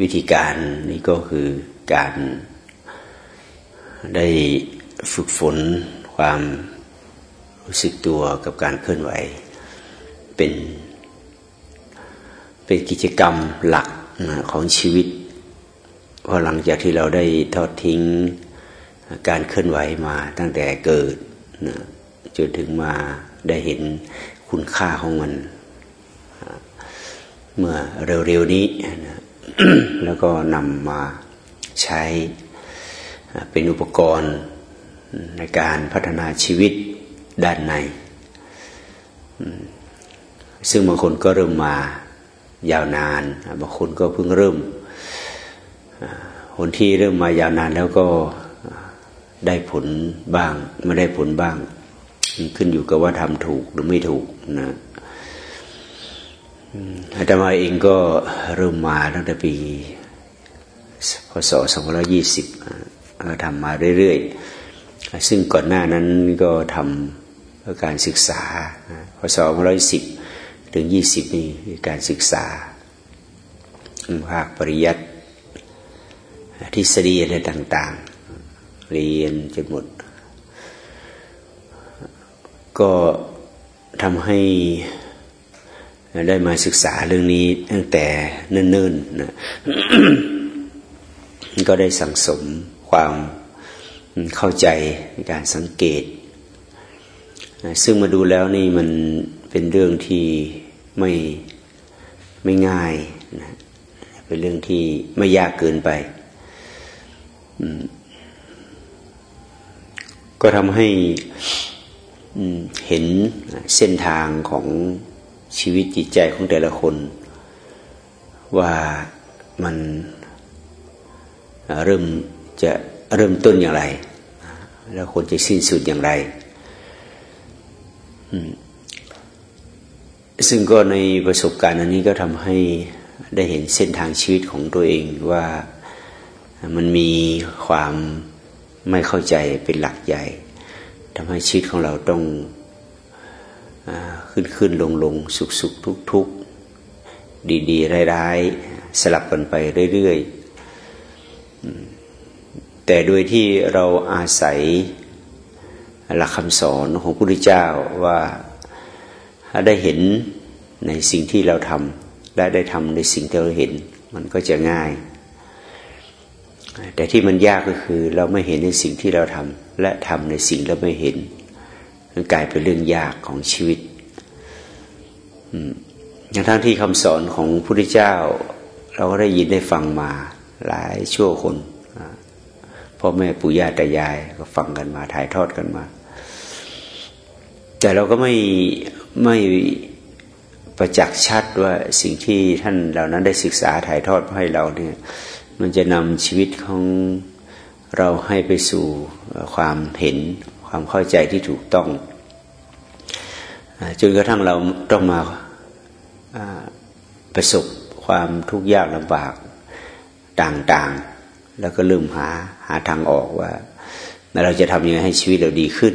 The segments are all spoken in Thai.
วิธีการนี้ก็คือการได้ฝึกฝนความรู้สึกตัวกับการเคลื่อนไหว เป็นเป็นกิจกรรมหลักของชีวิตเพราะหลังจากที่เราได้ทอดทิ้งการเคลื่อนไหวมาตั้งแต่เกิดนะจนถึงมาได้เห็นคุณค่าของมัน เมื่อเร็วๆนี้นะ แล้วก็นำมาใช้เป็นอุปกรณ์ในการพัฒนาชีวิตด้านใน ซึ่งบางคนก็เริ่มมายาวนาน บางคนก็เพิ่งเริ่ม คนที่เริ่มมายาวนานแล้วก็ได้ผลบ้าง ไม่ได้ผลบ้าง ขึ้นอยู่กับว่าทำถูกหรือไม่ถูกนะ อาตมาเองก็เริ่มมาตั้งแต่ปีพศ2520ก็ทำมาเรื่อยๆ ซึ่งก่อนหน้านั้นก็ทำเพื่อการศึกษาพศ2510 ถึง 20 นี่การศึกษาภาคปริยัติทฤษฎีอะไรต่างๆ เรียนจนหมด ก็ทำให้ ได้มาศึกษาเรื่องนี้ตั้งแต่เนิ่นๆนะก็ได้สั่งสมความเข้าใจในการสังเกต ซึ่งมาดูแล้วนี่มันเป็นเรื่องที่ไม่ไม่ง่ายนะเป็นเรื่องที่ไม่ยากเกินไป ก็ทำให้เห็นเส้นทางของ ชีวิตจิตใจของแต่ละคน ว่ามันเริ่มจะเริ่มต้นอย่างไร แล้วคนจะสิ้นสุดอย่างไร ซึ่งก็ในประสบการณ์อันนี้ก็ทำให้ได้เห็นเส้นทางชีวิตของตัวเองว่ามันมีความไม่เข้าใจเป็นหลักใหญ่ทำให้ชีวิตของเราต้อง ขึ้นขึ้นลงลงสุขสุขทุกทุกดีดีร้ายร้ายสลับกันไปเรื่อยๆ แต่โดยที่เราอาศัยหลักคำสอนของพระพุทธเจ้าว่าได้เห็นในสิ่งที่เราทำและได้ทำในสิ่งที่เราเห็น มันก็จะง่าย แต่ที่มันยากก็คือเราไม่เห็นในสิ่งที่เราทำและทำในสิ่งเราไม่เห็น มันกลายเป็นเรื่องยากของชีวิตอย่างทั้งที่คำสอนของพระพุทธเจ้า เราก็ได้ยินได้ฟังมาหลายชั่วคนพ่อแม่ปู่ย่าตายายก็ฟังกันมาถ่ายทอดกันมา แต่เราก็ไม่ไม่ประจักษ์ชัดว่าสิ่งที่ท่านเหล่านั้นได้ศึกษาถ่ายทอดให้เราเนี่ย มันจะนำชีวิตของเราให้ไปสู่ความเห็น ความเข้าใจที่ถูกต้องจนกระทั่งเราต้องมาประสบความทุกข์ยากลำบากต่างๆ แล้วก็เริ่มหาหาทางออกว่า เราจะทำยังไงให้ชีวิตเราดีขึ้น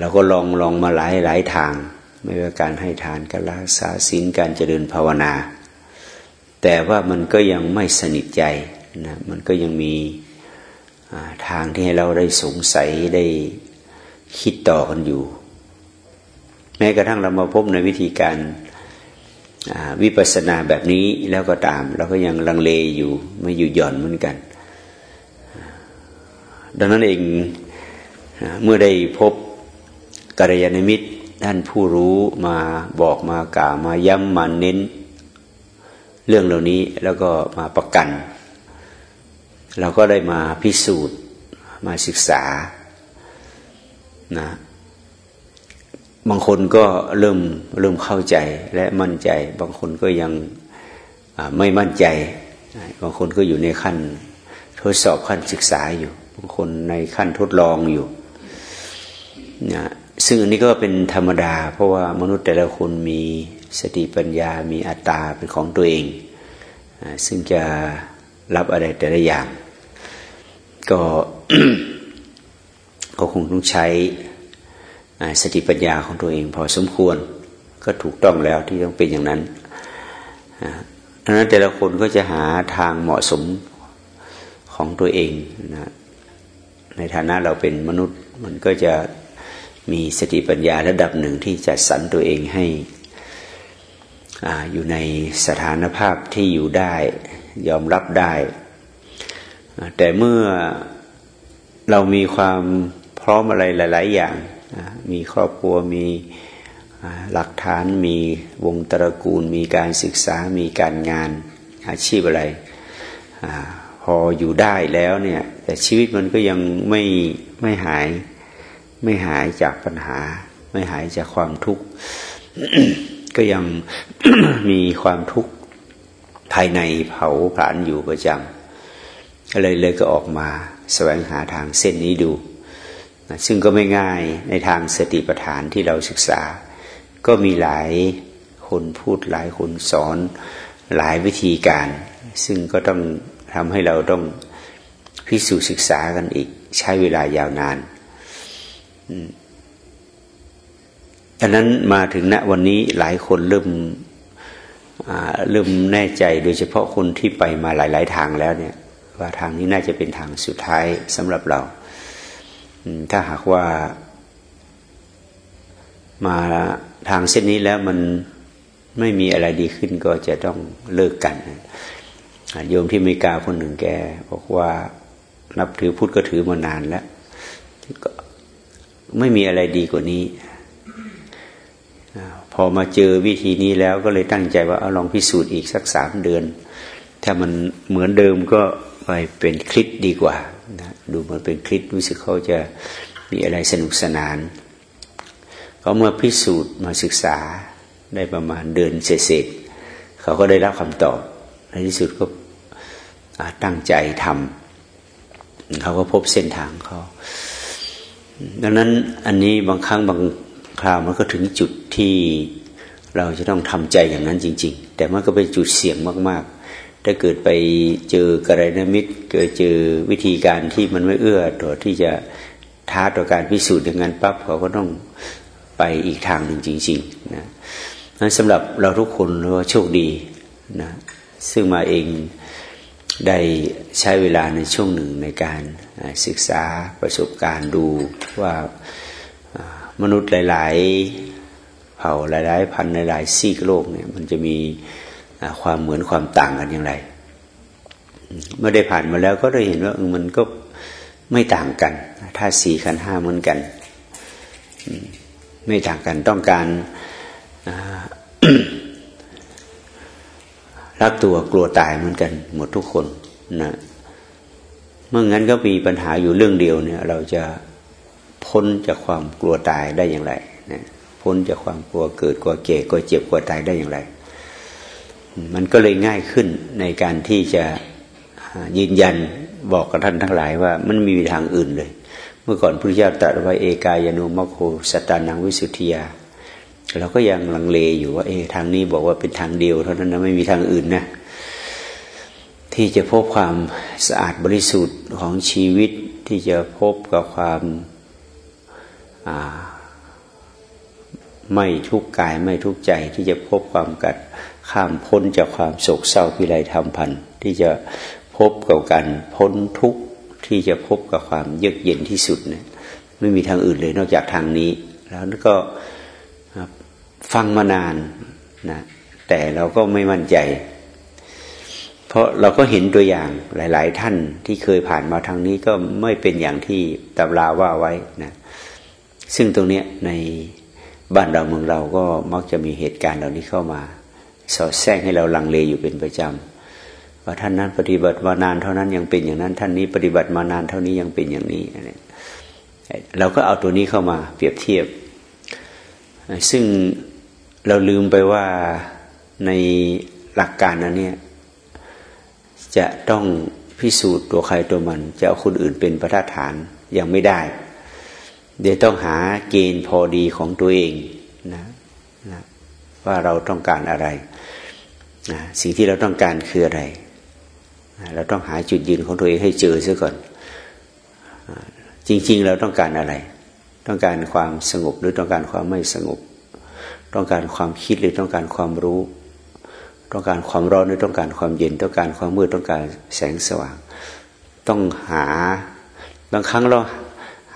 เราก็ลองลองมาหลายหลายทาง ไม่ว่าการให้ทานการรักษาศีลการเจริญภาวนา แต่ว่ามันก็ยังไม่สนิทใจนะมันก็ยังมี ทางที่ให้เราได้สงสัยได้คิดต่อกันอยู่ แม้กระทั่งเรามาพบในวิธีการวิปัสสนาแบบนี้แล้วก็ตามเราก็ยังลังเลอยู่ไม่อยู่หย่อนเหมือนกัน ดังนั้นเองเมื่อได้พบกัลยาณมิตรท่านผู้รู้มาบอกมากล่าวมาย้ำมาเน้น เรื่องเหล่านี้แล้วก็มาประกัน เราก็ได้มาพิสูจน์มาศึกษานะบางคนก็เริ่มเริ่มเข้าใจและมั่นใจ บางคนก็ยังไม่มั่นใจ บางคนก็อยู่ในขั้นทดสอบขั้นศึกษาอยู่ บางคนในขั้นทดลองอยู่นะซึ่งอันนี้ก็เป็นธรรมดา เพราะว่ามนุษย์แต่ละคนมีสติปัญญา มีอัตตาเป็นของตัวเอง ซึ่งจะ รับอะไรแต่ละอย่าง ก็ก็คงต้องใช้สติปัญญาของตัวเองพอสมควร ก็ถูกต้องแล้วที่ต้องเป็นอย่างนั้นดังนั้นแต่ละคนก็จะหาทางเหมาะสมของตัวเองนะในฐานะเราเป็นมนุษย์มันก็จะมีสติปัญญาระดับหนึ่งที่จะสรรตัวเองให้ออยู่ในสถานภาพที่อยู่ได้ ยอมรับได้ แต่เมื่อเรามีความพร้อมอะไรหลาย ๆ อย่าง มีครอบครัวมีหลักฐานมีวงตระกูล มีการศึกษามีการงานอาชีพอะไรอพออยู่ได้แล้วเนี่ยแต่ชีวิตมันก็ยังไม่ไม่หายไม่หายจากปัญหา ไม่หายจากความทุกข์ก็ยังมีความทุกข์ ภายในเผาผลาญอยู่ประจำก็เลยเลยก็ออกมาแสวงหาทางเส้นนี้ดูซึ่งก็ไม่ง่ายในทางสติปัฏฐานที่เราศึกษา ก็มีหลายคนพูดหลายคนสอนหลายวิธีการ ซึ่งก็ต้องทำให้เราต้องพิสูจน์ศึกษากันอีกใช้เวลายาวนานดังนั้นมาถึงณวันนี้หลายคนเริ่ม เริ่มแน่ใจโดยเฉพาะคนที่ไปมาหลาย ๆ ทางแล้วเนี่ย ว่าทางนี้น่าจะเป็นทางสุดท้ายสำหรับเราถ้าหากว่า มาทางเส้นนี้แล้วมันไม่มีอะไรดีขึ้นก็จะต้องเลิกกันโยมที่อเมีกาคนหนึ่งแกบอกว่านับถือพุทธก็ถือมานานแล้วไม่มีอะไรดีกว่านี้ อมาเจอวิธีนี้แล้วก็เลยตั้งใจว่าเอาลองพิสูจน์อีกสักสามเดือน ถ้ามันเหมือนเดิมก็ไปเป็นคลิปดีกว่านะดูมันเป็นคลิปรู้สึกเขาจะมีอะไรสนุกสนาน เขาเมื่อพิสูจน์มาศึกษาได้ประมาณเดือนเศษเขาก็ได้รับคำตอบในที่สุดก็ตั้งใจทำเขาก็พบเส้นทางเขาดังนั้นอันนี้บางครั้งบางคราวมันก็ถึงจุด ที่เราจะต้องทำใจอย่างนั้นจริง ๆ แต่มันก็เป็นจุดเสี่ยงมากๆ ถ้าเกิดไปเจอกระไรนมิตรเกิดเจอวิธีการที่มันไม่เอื้อต่อที่จะท้าต่อการพิสูจน์อย่างนั้นปั๊บเขาก็ต้องไปอีกทางหนึ่งจริงๆนะนั้นสำหรับเราทุกคนเราโชคดีนะซึ่งมาเองได้ใช้เวลาในช่วงหนึ่งในการศึกษาประสบการณ์ดูว่ามนุษย์หลาย ๆ เผ่าหลายๆพันหลายๆซีกโลกเนี่ย มันจะมีความเหมือนความต่างกันอย่างไร เมื่อได้ผ่านมาแล้วก็ได้เห็นว่ามันก็ไม่ต่างกันถ้าสี่ขันห้าเหมือนกัน ไม่ต่างกันต้องการรักตัวกลัวตายเหมือนกัน หมดทุกคนนะเมื่องั้นก็มีปัญหาอยู่เรื่องเดียวเนี่ย เราจะพ้นจากความกลัวตายได้อย่างไรนะ พ้นจากความกลัวเกิดกลัวเก่กลัวเจ็บกลัวตายได้อย่างไร มันก็เลยง่ายขึ้นในการที่จะยืนยันบอกกับท่านทั้งหลายว่ามันมีทางอื่นเลย เมื่อก่อนพระพุทธเจ้าตรัสไว้เอกายโนมโคสตานังวิสุทธิยาเราก็ยังลังเลอยู่ว่า เอทางนี้บอกว่าเป็นทางเดียวเท่านั้นนะไม่มีทางอื่นนะที่จะพบความสะอาดบริสุทธิ์ของชีวิตที่จะพบกับความ ไม่ทุกกายไม่ทุกใจที่จะพบความกัดข้ามพ้นจากความโศกเศร้าพิไรธรรมพันที่จะพบกับการพ้นทุกข์ที่จะพบกับความเยือกเย็นที่สุดเนี่ยไม่มีทางอื่นเลยนอกจากทางนี้ แล้วก็ฟังมานานนะแต่เราก็ไม่มั่นใจ เพราะเราก็เห็นตัวอย่างหลาย ๆ ท่านที่เคยผ่านมาทางนี้ก็ไม่เป็นอย่างที่ตำราว่าไว้นะซึ่งตรงเนี้ยใน บ้านเราเมืองเราก็มักจะมีเหตุการณ์เหล่านี้เข้ามาสอดแทรกให้เราลังเลอยู่เป็นประจำว่าท่านนั้นปฏิบัติมานานเท่านั้นยังเป็นอย่างนั้น ท่านนี้ปฏิบัติมานานเท่านี้ยังเป็นอย่างนี้เราก็เอาตัวนี้เข้ามาเปรียบเทียบ ซึ่งเราลืมไปว่าในหลักการนั้นเนี่ยจะต้องพิสูจน์ตัวใครตัวมัน จะเอาคนอื่นเป็นประฐานยังไม่ได้ เดี๋ยวต้องหาเกณฑ์พอดีของตัวเองนะนะว่าเราต้องการอะไรนะสิ่งที่เราต้องการคืออะไรนะเราต้องหาจุดยืนของตัวเองให้เจอซะก่อน จริง ๆ เราต้องการอะไร ต้องการความสงบหรือต้องการความไม่สงบ ต้องการความคิดหรือต้องการความรู้ ต้องการความร้อนหรือต้องการความเย็น ต้องการความมืดต้องการแสงสว่าง ต้องหาบางครั้งเรา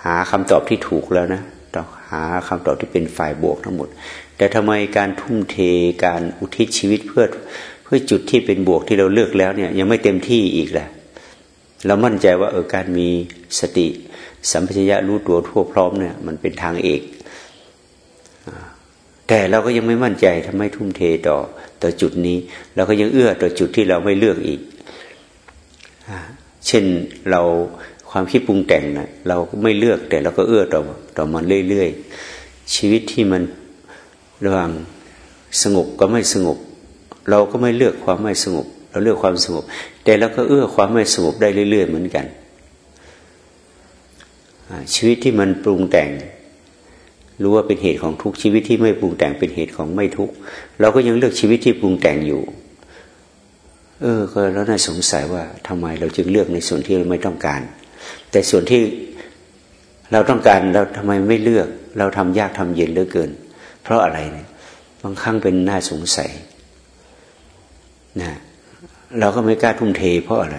หาคำตอบที่ถูกแล้วนะต้องหาคำตอบที่เป็นฝ่ายบวกทั้งหมด แต่ทำไมการทุ่มเทการอุทิศชีวิตเพื่อเพื่อจุดที่เป็นบวกที่เราเลือกแล้วเนี่ยยังไม่เต็มที่อีกแหละเรามั่นใจว่าเออการมีสติสัมปชัญญะรู้ตัวทั่วพร้อมเนี่ยมันเป็นทางเอก แต่เราก็ยังไม่มั่นใจทำไมทุ่มเทต่อต่อจุดนี้ เราก็ยังเอื้อต่อจุดที่เราไม่เลือกอีก เช่นเรา ความคิดปรุงแต่งนะเราไม่เลือกแต่เราก็เอื้อต่อต่อมันเรื่อยๆชีวิตที่มันระหว่างสงบก็ไม่สงบ เราก็ไม่เลือกความไม่สงบ เราเลือกความสงบ แต่เราก็เอื้อความไม่สงบได้เรื่อย ๆ เหมือนกันชีวิตที่มันปรุงแต่งรู้ว่าเป็นเหตุของทุกชีวิตที่ไม่ปรุงแต่งเป็นเหตุของไม่ทุกเราก็ยังเลือกชีวิตที่ปรุงแต่งอยู่ เออ ก็แล้วน่าสงสัยว่าทำไมเราจึงเลือกในส่วนที่เราไม่ต้องการ แต่ส่วนที่เราต้องการเราทำไมไม่เลือก เราทำยากทำเย็นเหลือเกิน เพราะอะไรเนี่ยบางครั้งเป็นน่าสงสัยนะเราก็ไม่กล้าทุ่มเทเพราะอะไร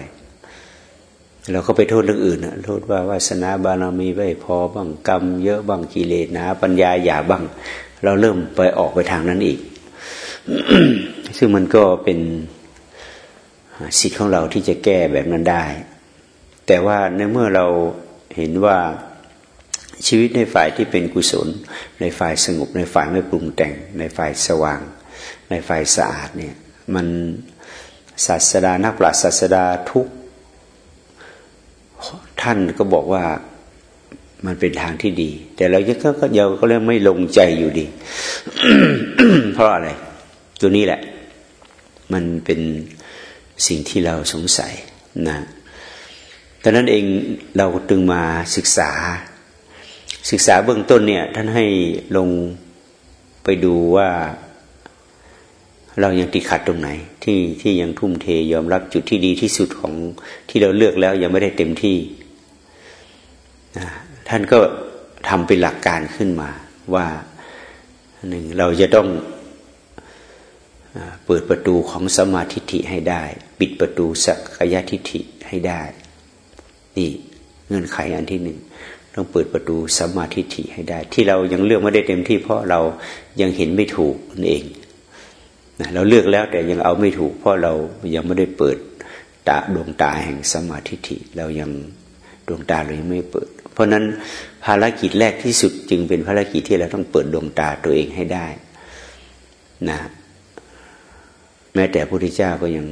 เราก็ไปโทษเรื่องอื่นนะโทษว่าวาสนาบารมีไม่พอบ้างกรรมเยอะบ้างกิเลสหนาปัญญาหยาบ้าง เราเริ่มไปออกไปทางนั้นอีก ซึ่งมันก็เป็นสิทธิ์ของเราที่จะแก้แบบนั้นได้ แต่ว่าในเมื่อเราเห็นว่าชีวิตในฝ่ายที่เป็นกุศล ในฝ่ายสงบ ในฝ่ายไม่ปรุงแต่ง ในฝ่ายสว่าง ในฝ่ายสะอาดเนี่ยมันศาสดานักปราชญ์ศาสดาทุกท่านก็บอกว่ามันเป็นทางที่ดี แต่เราก็ก็ยังก็เริ่มไม่ลงใจอยู่ดี เพราะอะไร ตัวนี้แหละ มันเป็นสิ่งที่เราสงสัยนะ ดังนั้นเองเราตึงมาศึกษา ศึกษาเบื้องต้นเนี่ยท่านให้ลงไปดูว่าเรายังติดขัดตรงไหน ที่ที่ยังทุ่มเทยอมรับจุดที่ดีที่สุดของที่เราเลือกแล้วยังไม่ได้เต็มที่ ท่านก็ทำเป็นหลักการขึ้นมาว่าหนึ่งเราจะต้องเปิดประตูของสมาธิิให้ได้ ปิดประตูสักยะทิฏฐิให้ได้ นี่เงื่อนไขอันที่หนึ่งต้องเปิดประตูสมาธิิให้ได้ ที่เรายังเลือกไม่ได้เต็มที่เพราะเรายังเห็นไม่ถูกนั่นเองนะเราเลือกแล้วแต่ยังเอาไม่ถูก เพราะเรายังไม่ได้เปิดตาดวงตาแห่งสมาธิิเรายังดวงตาเรายังไม่เปิด เพราะนั้นภารกิจแรกที่สุดจึงเป็นภารกิจที่เราต้องเปิดดวงตาตัวเองให้ได้นะแม้แต่พระพุทธเจ้าก็ยัง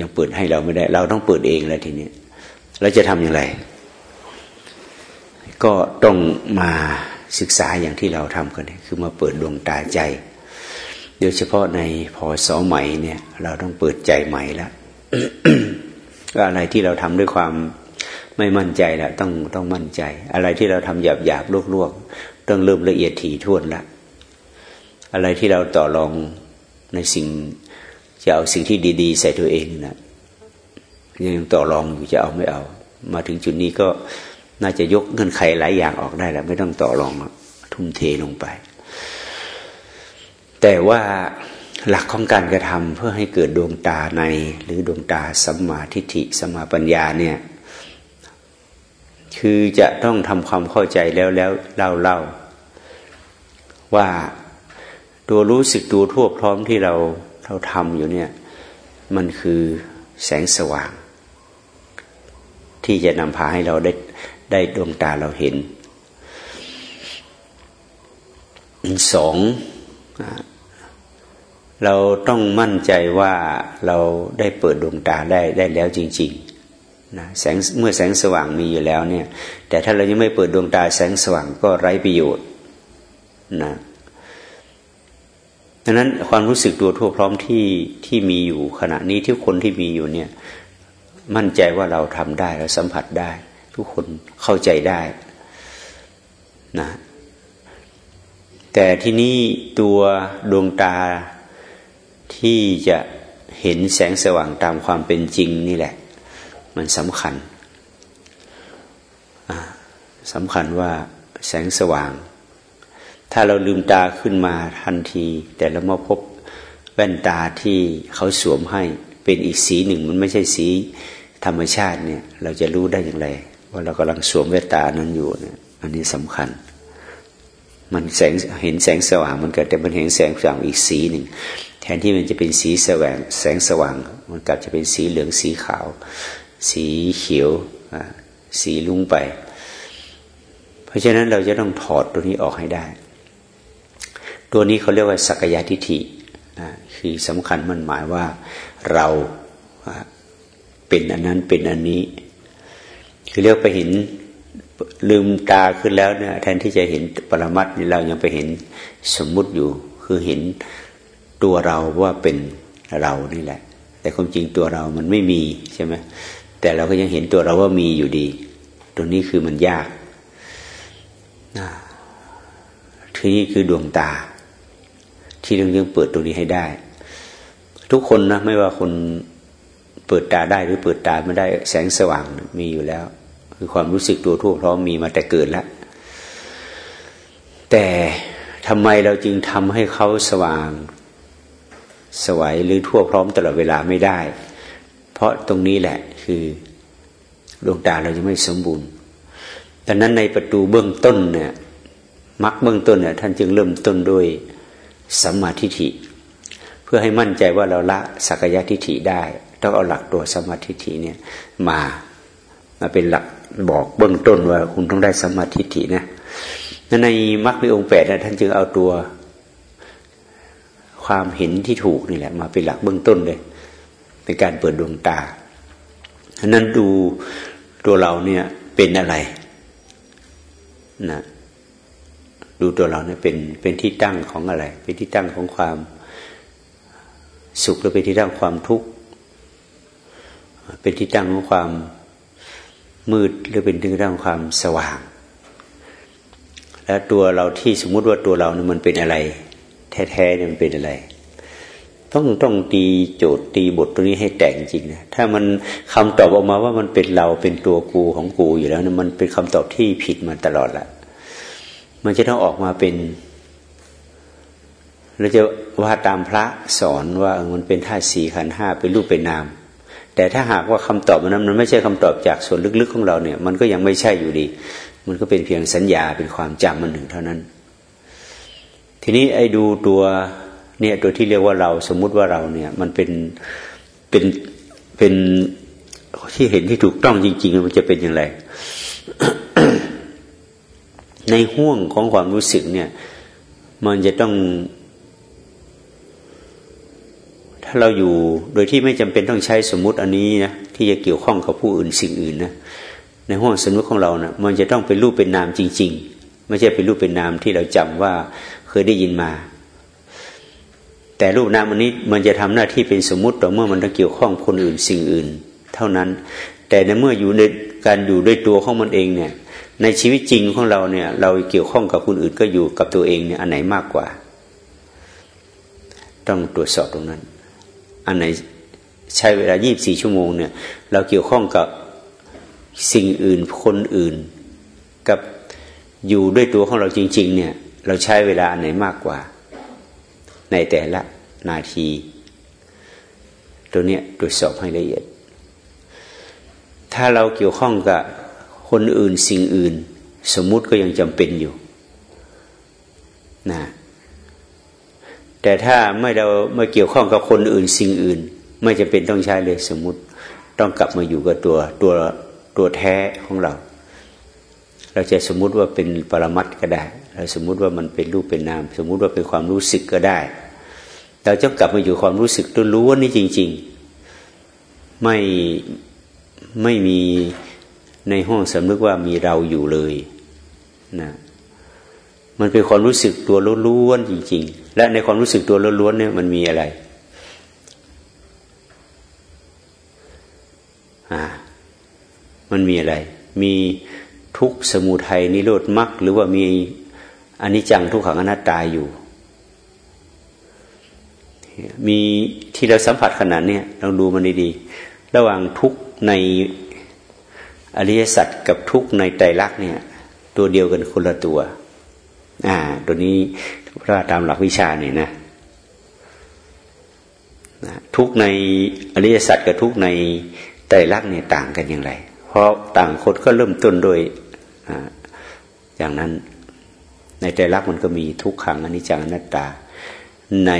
ยังเปิดให้เราไม่ได้ เราต้องเปิดเองแล้วทีนี้ เราจะทำอย่างไร ก็ต้องมาศึกษาอย่างที่เราทำกันคือมาเปิดดวงตาใจโดยเฉพาะในพอสอใหม่เนี่ย เราต้องเปิดใจใหม่แล้วก็อะไรที่เราทำด้วยความไม่มั่นใจละต้องต้องมั่นใจ อะไรที่เราทำหยาบหยาบลวกลวกต้องเริ่มละเอียดถี่ถ้วนละอะไรที่เราต่อรองในสิ่งจะเอาสิ่งที่ดี ๆ ใส่ตัวเองนะ ยังต่อรองอยู่จะเอาไม่เอา มาถึงจุดนี้ก็น่าจะยกเงื่อนไขหลายอย่างออกได้แล้ว ไม่ต้องต่อรองทุ่มเทลงไป แต่ว่าหลักของการกระทำเพื่อให้เกิดดวงตาใน หรือดวงตาสัมมาทิฏฐิสัมมาปัญญาเนี่ยคือจะต้องทำความเข้าใจแล้วแล้วเล่าเล่าว่าตัวรู้สึกตัวทั่วพร้อมที่เราเราทำอยู่เนี่ย มันคือแสงสว่าง ที่จะนำพาให้เราได้ได้ดวงตาเราเห็นสองเราต้องมั่นใจว่าเราได้เปิดดวงตาได้ได้แล้วจริงๆนะแสงเมื่อแสงสว่างมีอยู่แล้วเนี่ยแต่ถ้าเรายังไม่เปิดดวงตาแสงสว่างก็ไร้ประโยชน์นะดังนั้นความรู้สึกตัวทั่วพร้อมที่ที่มีอยู่ขณะนี้ที่คนที่มีอยู่เนี่ย มั่นใจว่าเราทำได้เราสัมผัสได้ ทุกคนเข้าใจได้นะแต่ที่นี้ตัวดวงตาที่จะเห็นแสงสว่างตามความเป็นจริงนี่แหละ มันสำคัญสำคัญว่าแสงสว่าง ถ้าเราลืมตาขึ้นมาทันที แต่เรามาพบแว่นตาที่เขาสวมให้เป็นอีกสีหนึ่ง มันไม่ใช่สี ธรรมชาติเนี่ย เราจะรู้ได้อย่างไร ว่าเรากำลังสวมแว่นตานั้นอยู่เนี่ยอันนี้สำคัญ มันแสงเห็นแสงสว่างมันเกิดแต่มันเห็นแสงสว่างอีกสีหนึ่งแทนที่มันจะเป็นสีแสวงแสงสว่าง มันกลับจะเป็นสีเหลืองสีขาว สีเขียวสีลุ้งไป เพราะฉะนั้นเราจะต้องถอดตัวนี้ออกให้ได้ ตัวนี้เขาเรียกว่าสักยะทิฏฐิคือสำคัญมันหมายว่าเรา เป็นอันนั้นเป็นอันนี้ คือเรียกไปเห็นลืมตาขึ้นแล้วเนี่ยแทนที่จะเห็นปรมัตนี่เรายังไปเห็นสมมุติอยู่ คือเห็นตัวเราว่าเป็นเรานี่แหละ แต่ความจริงตัวเรามันไม่มีใช่ไหมแต่เราก็ยังเห็นตัวเราว่ามีอยู่ดีตัวนี้คือมันยากทีนี้คือดวงตา ที่เรายังเปิดตรงนี้ให้ได้ ทุกคนนะไม่ว่าคน เปิดตาได้หรือเปิดตาไม่ได้แสงสว่างมีอยู่แล้ว คือความรู้สึกตัวทั่วพร้อมมีมาแต่เกิดแล้ว แต่ทำไมเราจึงทำให้เขาสว่างสวัยหรือทั่วพร้อมตลอดเวลาไม่ได้ เพราะตรงนี้แหละคือดวงตาเราจะไม่สมบูรณ์ดังนั้นในประตูเบื้องต้นเนี่ยมักเบื้องต้นเนี่ยท่านจึงเริ่มต้นด้วยสัมมาทิฏฐิ เพื่อให้มั่นใจว่าเราละสักยะทิฏฐิได้ ต้องเอาหลักตัวสมาทิฐิเนี่ยมามาเป็นหลักบอกเบื้องต้นว่าคุณต้องได้สมาธิฐินะในมรรคมีองค์แปดนะท่านจึงเอาตัวความเห็นที่ถูกนี่แหละ มาเป็นหลักเบื้องต้นเลยเป็นการเปิดดวงตาฉะนั้นดูตัวเราเนี่ยเป็นอะไรนะดูตัวเราเนี่ยเป็นเป็นที่ตั้งของอะไร เป็นที่ตั้งของความสุขหรือเป็นที่ตั้งความทุกข์ เป็นที่ตั้งของความมืดหรือเป็นถึงเรื่องความสว่าง แล้วตัวเราที่สมมุติว่าตัวเราเนี่ยมันเป็นอะไร แท้ๆเนี่ยมันเป็นอะไร ต้องต้องตีโจทย์ตีบทตรงนี้ให้แต่งจริงนะถ้ามันคำตอบออกมาว่ามันเป็นเราเป็นตัวกูของกูอยู่แล้วเนะมันเป็นคำตอบที่ผิดมาตลอดละมันจะต้องออกมาเป็นเราจะว่าตามพระสอนว่ามันเป็นธาตุสี่ขันห้าเป็นรูปเป็นนาม แต่ถ้าหากว่าคำตอบนั้นมันไม่ใช่คำตอบจากส่วนลึกๆของเราเนี่ย มันก็ยังไม่ใช่อยู่ดี มันก็เป็นเพียงสัญญาเป็นความจำมันหนึ่งเท่านั้น ทีนี้ไอ้ดูตัวเนี่ยตัวที่เรียกว่าเราสมมุติว่าเราเนี่ย มันเป็นเป็นเป็นที่เห็นที่ถูกต้องจริง ๆ มันจะเป็นอย่างไร ในห่วงของความรู้สึกเนี่ย มันจะต้อง เราอยู่โดยที่ไม่จำเป็นต้องใช้สมมุติอันนี้นะที่จะเกี่ยวข้องกับผู้อื่นสิ่งอื่นนะในห้องสมมติของเรานะมันจะต้องเป็นรูปเป็นนามจริง ๆ ไม่ใช่เป็นรูปเป็นนามที่เราจำว่าเคยได้ยินมา แต่รูปนามอันนี้มันจะทำหน้าที่เป็นสมมุติต่อเมื่อมันต้องเกี่ยวข้องคนอื่นสิ่งอื่น เท่านั้น แต่ในเมื่ออยู่ในการอยู่ด้วยตัวของมันเองเนี่ยในชีวิตจริงของเราเนี่ย เราเกี่ยวข้องกับคนอื่นก็อยู่กับตัวเองเนี่ยอันไหนมากกว่า ต้องตรวจสอบตรงนั้น อันไหนใช้เวลา 24 ชั่วโมงเนี่ย เราเกี่ยวข้องกับสิ่งอื่นคนอื่น กับอยู่ด้วยตัวของเราจริง ๆ เนี่ย เราใช้เวลาอันไหนมากกว่า ในแต่ละนาที ตัวเนี้ยตรวจสอบให้ละเอียด ถ้าเราเกี่ยวข้องกับคนอื่นสิ่งอื่น สมมุติก็ยังจำเป็นอยู่นะ แต่ถ้าไม่เราไม่เกี่ยวข้องกับคนอื่นสิ่งอื่น ไม่จะเป็นต้องใช้เลยสมมุติ ต้องกลับมาอยู่กับตัวตัวตัวแท้ของเรา เราจะสมมุติว่าเป็นปรมัตก็ได้เราสมมุติว่ามันเป็นรูปเป็นนาม สมมุติว่าเป็นความรู้สึกก็ได้ เราจะกลับมาอยู่ความรู้สึกตัวรู้ว่านี่จริง ๆ ไม่ไม่มีในห้องสำนึกว่ามีเราอยู่เลยนะ มันเป็นความรู้สึกตัวล้วนๆจริง ๆ และในความรู้สึกตัวล้วนๆเนี่ยมันมีอะไรอ่ามันมีอะไร มีทุกสมุทัยนิโรธมรรคหรือว่ามีอนิจจังทุกขังอนัตตาอยู่ มีที่เราสัมผัสขนาดนี้ลองดูมันดีๆ ระหว่างทุกในอริยสัจกับทุกในไตรลักษณ์เนี่ย ตัวเดียวกันคนละตัว อ่าตัวนี้ถ้าตามหลักวิชาเนี่ยนะทุกในอริยสัจกับทุกในไตรลักษณ์เนี่ยต่างกันอย่างไร เพราะต่างคนก็เริ่มต้นโดยอย่างนั้น ในไตรลักษณ์มันก็มีทุกขังอนิจจังอนัตตา ใน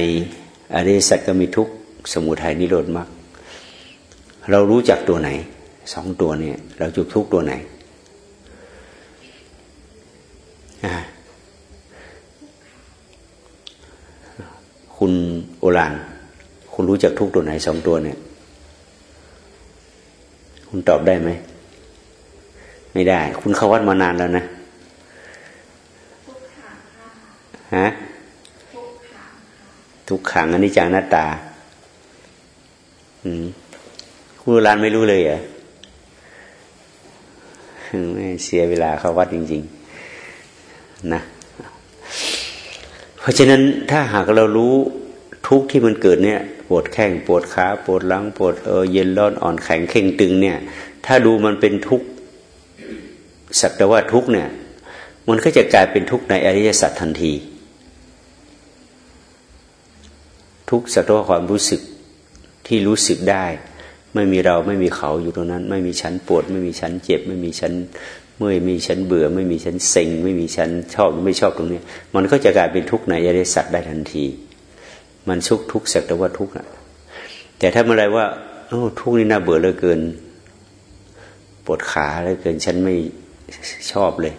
อริยสัจก็มีทุกสมุทัยนิโรธมรรคเรารู้จักตัวไหนสองตัวเนี่ย เราจุดทุกตัวไหนอ่า คุณโอลานคุณรู้จักทุกตัวไหนสองตัวเนี่ย คุณตอบได้ไหม ไม่ได้ คุณเข้าวัดมานานแล้วนะฮะทุกขังอันนี้จางหน้าตา อืมคุณโอลานไม่รู้เลยเหรอไม่เสียเวลาเข้าวัดจริง ๆ นะ เพราะฉะนั้นถ้าหากเรารู้ทุกที่มันเกิดเนี่ยปวดแข้งปวดขาปวดหลังปวดเออเย็นร้อนอ่อนแข็งเข่งตึงเนี่ย ถ้าดูมันเป็นทุกข์สักแต่ว่าทุกข์เนี่ย มันก็จะกลายเป็นทุกข์ในอริยสัจทันที ทุกสักแต่ว่าความรู้สึกที่รู้สึกได้ ไม่มีเราไม่มีเขาอยู่ตรงนั้น ไม่มีชั้นปวด ไม่มีชั้นเจ็บ ไม่มีชั้น เมื่อมีชั้นเบื่อ ไม่มีชั้นเซ็ง ไม่มีชั้นชอบไม่ชอบตรงนี้ มันก็จะกลายเป็นทุกข์ในอริยสัจได้ทันที มันสุขทุกข์สักแต่ว่าทุกข์อะแต่ถ้าเมื่อไรว่าโอ้ทุกข์นี่น่าเบื่อเหลือเกินปวดขาเหลือเกินฉันไม่ชอบเลย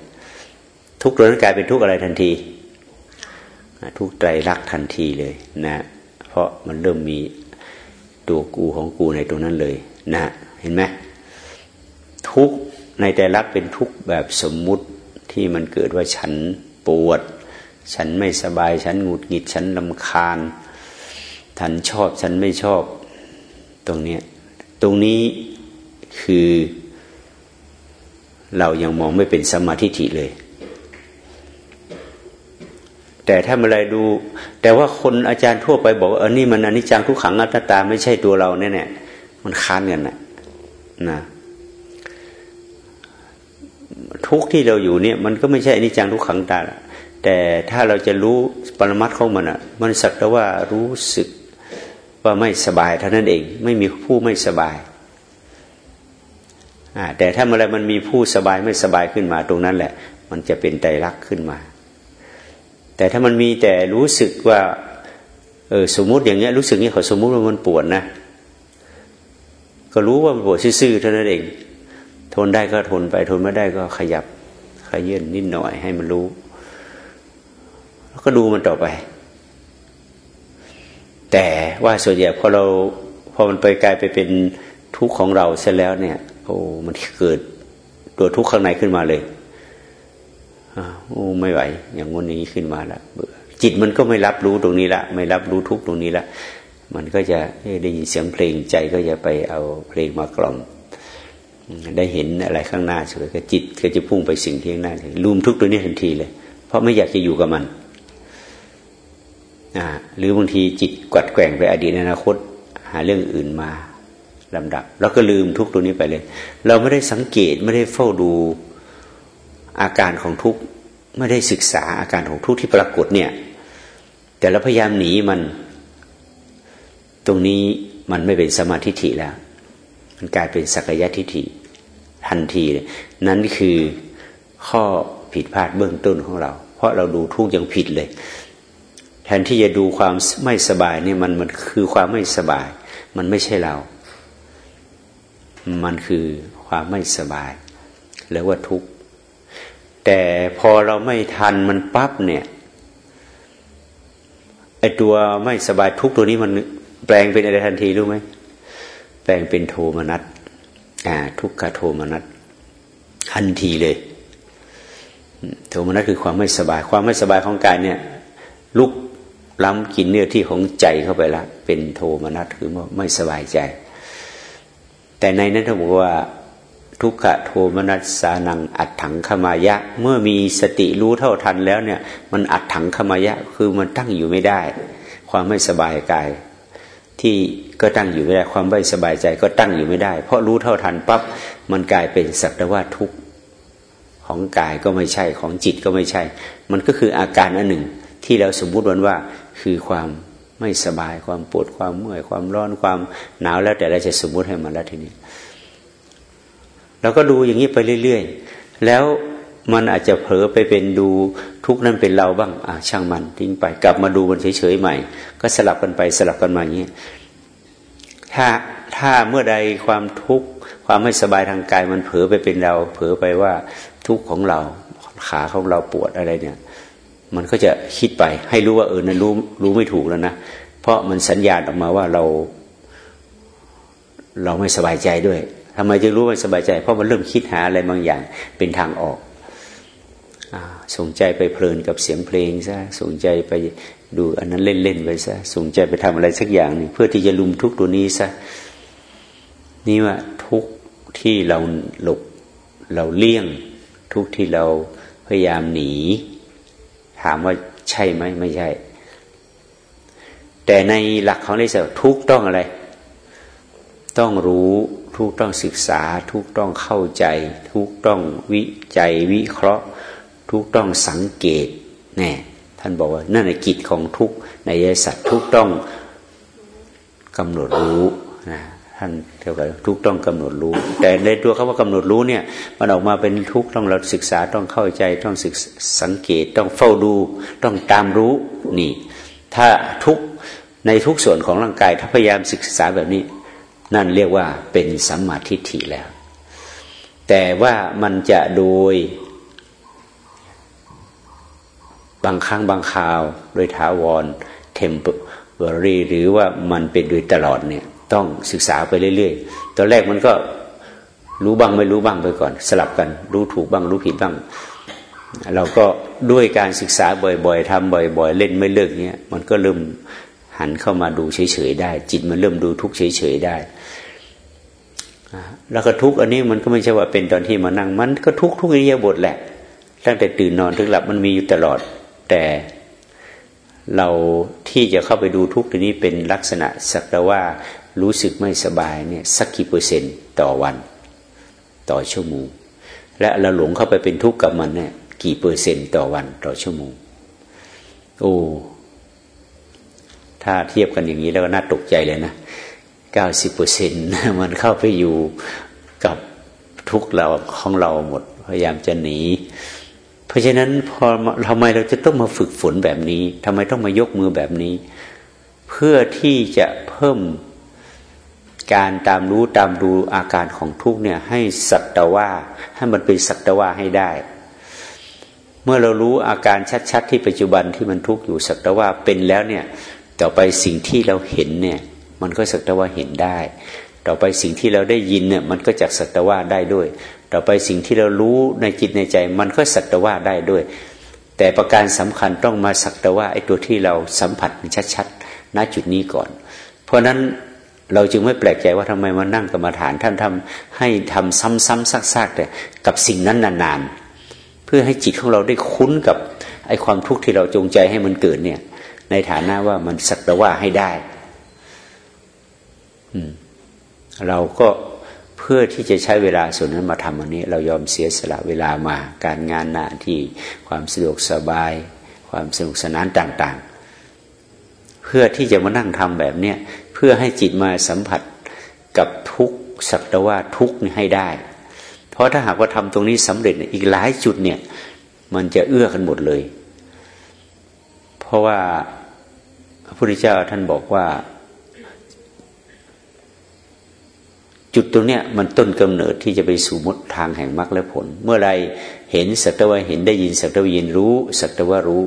ทุกข์ตัวนั้นกลายเป็นทุกข์อะไรทันที ทุกข์ใจรักทันทีเลยนะ เพราะมันเริ่มมีตัวกูของกูในตรงนั้นเลย นะ เห็นไหมทุกข์ ในใจรักเป็นทุกข์แบบสมมุติที่มันเกิดว่าฉันปวด ฉันไม่สบาย ฉันหงุดหงิด ฉันลำคาญ ฉันชอบ ฉันไม่ชอบ ตรงนี้ ตรงนี้คือ เรายังมองไม่เป็นสมาธิฐิเลย แต่ถ้าเมื่อไรดู แต่ว่าคนอาจารย์ทั่วไปบอกว่าเออนี่มันอนิจจังทุกขังอัตตา ไม่ใช่ตัวเราเนี่ยเนี่ยมันค้านกันนะนะ ทุกที่เราอยู่เนี่ย มันก็ไม่ใช่อนิจจังทุกขังตาแต่ถ้าเราจะรู้ปรมัตของมันอะ มันสักแต่ว่ารู้สึกว่าไม่สบายเท่านั้นเอง ไม่มีผู้ไม่สบายแต่ถ้าเมื่อไรมันมีผู้สบายไม่สบายขึ้นมาตรงนั้นแหละ มันจะเป็นใจรักขึ้นมา แต่ถ้ามันมีแต่รู้สึกว่าเออสมมุติอย่างเงี้ยรู้สึกนี้เขาสมมุติว่ามันปวดนะ ก็รู้ว่ามันปวดซื่อๆเท่านั้นเอง ทนได้ก็ทนไปทนไม่ได้ก็ขยับขยื่นนิดหน่อยให้มันรู้ แล้วก็ดูมันต่อไป แต่ว่าส่วนใหญ่พอเราพอมันไปกลายไปเป็นทุกข์ของเราเสร็จแล้วเนี่ย โอ้มันเกิดตัวทุกข์ข้างในขึ้นมาเลยโอ้ไม่ไหว อย่างงนนี้ขึ้นมาละเบื่อจิตมันก็ไม่รับรู้ตรงนี้ละ ไม่รับรู้ทุกตรงนี้ละ มันก็จะได้ยินเสียงเพลงใจก็จะไปเอาเพลงมากล่อม ได้เห็นอะไรข้างหน้าสวยก็จิตก็จะพุ่งไปสิ่งที่ข้างหน้าเลยลืมทุกตัวนี้ทันทีเลย เพราะไม่อยากจะอยู่กับมันหรือบางทีจิตกัดแกว่งไปอดีตอนาคต หาเรื่องอื่นมาลำดับ แล้วก็ลืมทุกตัวนี้ไปเลย เราไม่ได้สังเกตไม่ได้เฝ้าดูอาการของทุกไม่ได้ศึกษาอาการของทุกที่ปรากฏเนี่ย แต่เราพยายามหนีมัน ตรงนี้มันไม่เป็นสมาธิฐิแล้ว มันกลายเป็นสักยะทิฏฐิทันทีเลยนั่นคือข้อผิดพลาดเบื้องต้นของเรา เพราะเราดูทุกอยังผิดเลย แทนที่จะดูความไม่สบายเนี่ยมันมันคือความไม่สบาย มันไม่ใช่เรา มันคือความไม่สบายแล้วว่าทุกข์แต่พอเราไม่ทันมันปั๊บเนี่ยไอตัวไม่สบายทุกตัวนี้มันแปลงเป็นอะไรทันทีรู้ไหม แปลงเป็นโทมนัสทุกขโทมนัสทันทีเลย โทมนัสคือความไม่สบาย ความไม่สบายของกายเนี่ยลุกล้ำกินเนื้อที่ของใจเข้าไปละ เป็นโทมนัสคือไม่สบายใจ แต่ในนั้นท่าบอกว่าทุกขโทมนัสสานังอัดถังขมายะ เมื่อมีสติรู้เท่าทันแล้วเนี่ย มันอัดถังขมายะคือมันตั้งอยู่ไม่ได้ ความไม่สบายกาย ที่ก็ตั้งอยู่ไม่ได้ความไม่สบายใจก็ตั้งอยู่ไม่ได้ เพราะรู้เท่าทันปั๊บมันกลายเป็นสักแต่ว่าทุกข์ของกายก็ไม่ใช่ของจิตก็ไม่ใช่ มันก็คืออาการอันหนึ่ง ที่เราสมมุติวันว่าคือความไม่สบายความปวดความเมื่อยความร้อนความหนาวแล้วแต่เราจะสมมุติให้มันแล้วทีนี้เราก็ดูอย่างนี้ไปเรื่อย ๆ แล้วมันอาจจะเผลอไปเป็นดู ทุกนั้นเป็นเราบ้าง อ่าช่างมันทิ้งไปกลับมาดูมันเฉยๆใหม่ ก็สลับกันไปสลับกันมาอย่างนี้ถ้าถ้าเมื่อใดความทุกข์ความไม่สบายทางกายมันเผลอไปเป็นเรา เผลอไปว่าทุกข์ของเราขาของเราปวดอะไรเนี่ย มันก็จะคิดไป ให้รู้ว่าเออนั้นรู้รู้ไม่ถูกแล้วนะเพราะมันสัญญาณออกมาว่าเรา เราไม่สบายใจด้วยทำไมจึงรู้ว่าสบายใจ เพราะมันเริ่มคิดหาอะไรบางอย่างเป็นทางออก ส่งใจไปเพลินกับเสียงเพลงซะส่งใจไปดูอันนั้นเล่นๆไปซะส่งใจไปทำอะไรสักอย่างนึงเพื่อที่จะลุมทุกตัวนี้ซะนี่ว่าทุกที่เราหลบเราเลี่ยง ทุกที่เราพยายามหนี ถามว่าใช่ไหมไม่ใช่ แต่ในหลักของในสทุกต้องอะไร ต้องรู้ทุกต้องศึกษา ทุกต้องเข้าใจ ทุกต้องวิจัยวิเคราะห์ ทุกต้องสังเกตแน่ท่านบอกว่านั่นในกิจของทุกในยสัตว์ทุกต้องกำหนดรู้นะท่านเท่ากับทุกต้องกำหนดรู้ แต่ในตัวคาว่ากำหนดรู้เนี่ย มันออกมาเป็นทุกต้องเราศึกษาต้องเข้าใจต้องศึกสังเกตต้องเฝ้าดู ต้องตามรู้นี่ ถ้าทุกในทุกส่วนของร่างกายถ้าพยายามศึกษาแบบนี้ นั่นเรียกว่าเป็นสัมมาทิฏฐิแล้ว แต่ว่ามันจะโดย บางครั้งบางคราวโดยถาวรเทมเบอรี่หรือว่ามันเป็นโดยตลอดเนี่ยต้องศึกษาไปเรื่อยๆ ตอนแรกมันก็รู้บ้างไม่รู้บ้างไปก่อน สลับกัน รู้ถูกบ้างรู้ผิดบ้าง เราก็ด้วยการศึกษาบ่อยๆทำบ่อย ๆ เล่นไม่เลิกเนี่ยมันก็เริ่มหันเข้ามาดูเฉยๆได้ จิตมันเริ่มดูทุกเฉยๆได้แล้วก็ทุกอันนี้มันก็ไม่ใช่ว่าเป็นตอนที่มานั่งมันก็ทุกทุกอิริยาบถแหละตั้งแต่ตื่นนอนถึงหลับมันมีอยู่ตลอด แต่เราที่จะเข้าไปดูทุกทีนี้เป็นลักษณะสักแต่ว่ารู้สึกไม่สบายเนี่ยสักกี่เปอร์เซ็นต์ต่อวัน ต่อชั่วโมงและเราหลงเข้าไปเป็นทุกข์กับมันเนี่ยกี่เปอร์เซ็นต์ต่อวันต่อชั่วโมงโอ้ถ้าเทียบกันอย่างนี้แล้วก็น่าตกใจเลยนะเก้าสิบเปอร์เซ็นต์มันเข้าไปอยู่กับทุกเราของเราหมดพยายามจะหนี ราะฉะนั้นพอทำไมเราจะต้องมาฝึกฝนแบบนี้ทำไมต้องมายกมือแบบนี้ เพื่อที่จะเพิ่มการตามรู้ตามดูอาการของทุกเนี่ยให้สัตว่าให้มันเป็นสัตว่าให้ได้ เมื่อเรารู้อาการชัดๆ ที่ปัจจุบันที่มันทุกข์อยู่สัตว่าเป็นแล้วเนี่ยต่อไปสิ่งที่เราเห็นเนี่ยมันก็สัตว่าเห็นได้ ต่อไปสิ่งที่เราได้ยินเนี่ยมันก็จากสัตว่าได้ด้วยต่อไปสิ่งที่เรารู้ในจิตในใจ มันก็สักแต่ว่าได้ด้วย แต่ประการสำคัญต้องมาสักแต่ว่าไอ้ตัวที่เราสัมผัสชัดๆณจุดนี้ก่อน เพราะนั้นเราจึงไม่แปลกใจว่าทำไมมานั่งกรรมาฐานท่านทำให้ทำซ้ำๆซากๆแต่กับสิ่งนั้นนานๆ เพื่อให้จิตของเราได้คุ้นกับไอ้ความทุกข์ที่เราจงใจให้มันเกิดเนี่ย ในฐานะว่ามันสักแต่ว่าให้ได้เราก็ พื่อที่จะใช้เวลาส่วนนั้นมาทำอันนี้ เรายอมเสียสละเวลามาการงานหน้าที่ความสะดวกสบาย ความสนุกสนานต่างๆ เพื่อที่จะมานั่งทำแบบเนี้ยเพื่อให้จิตมาสัมผัสกับทุกสัตว่าทุกให้ได้ เพราะถ้าหากว่าทำตรงนี้สำเร็จอีกหลายจุดเนี่ยมันจะเอื้อกันหมดเลย เพราะว่าพระพุทธเจ้าท่านบอกว่า จุดตรงเนี้ยมันต้นกำเนิดที่จะไปสู่มดทางแห่งมรรคและผล เมื่อไรเห็นสัตว์ว่าเห็นได้ยินสัตว์ว่ายินรู้สัตว์ว่ารู้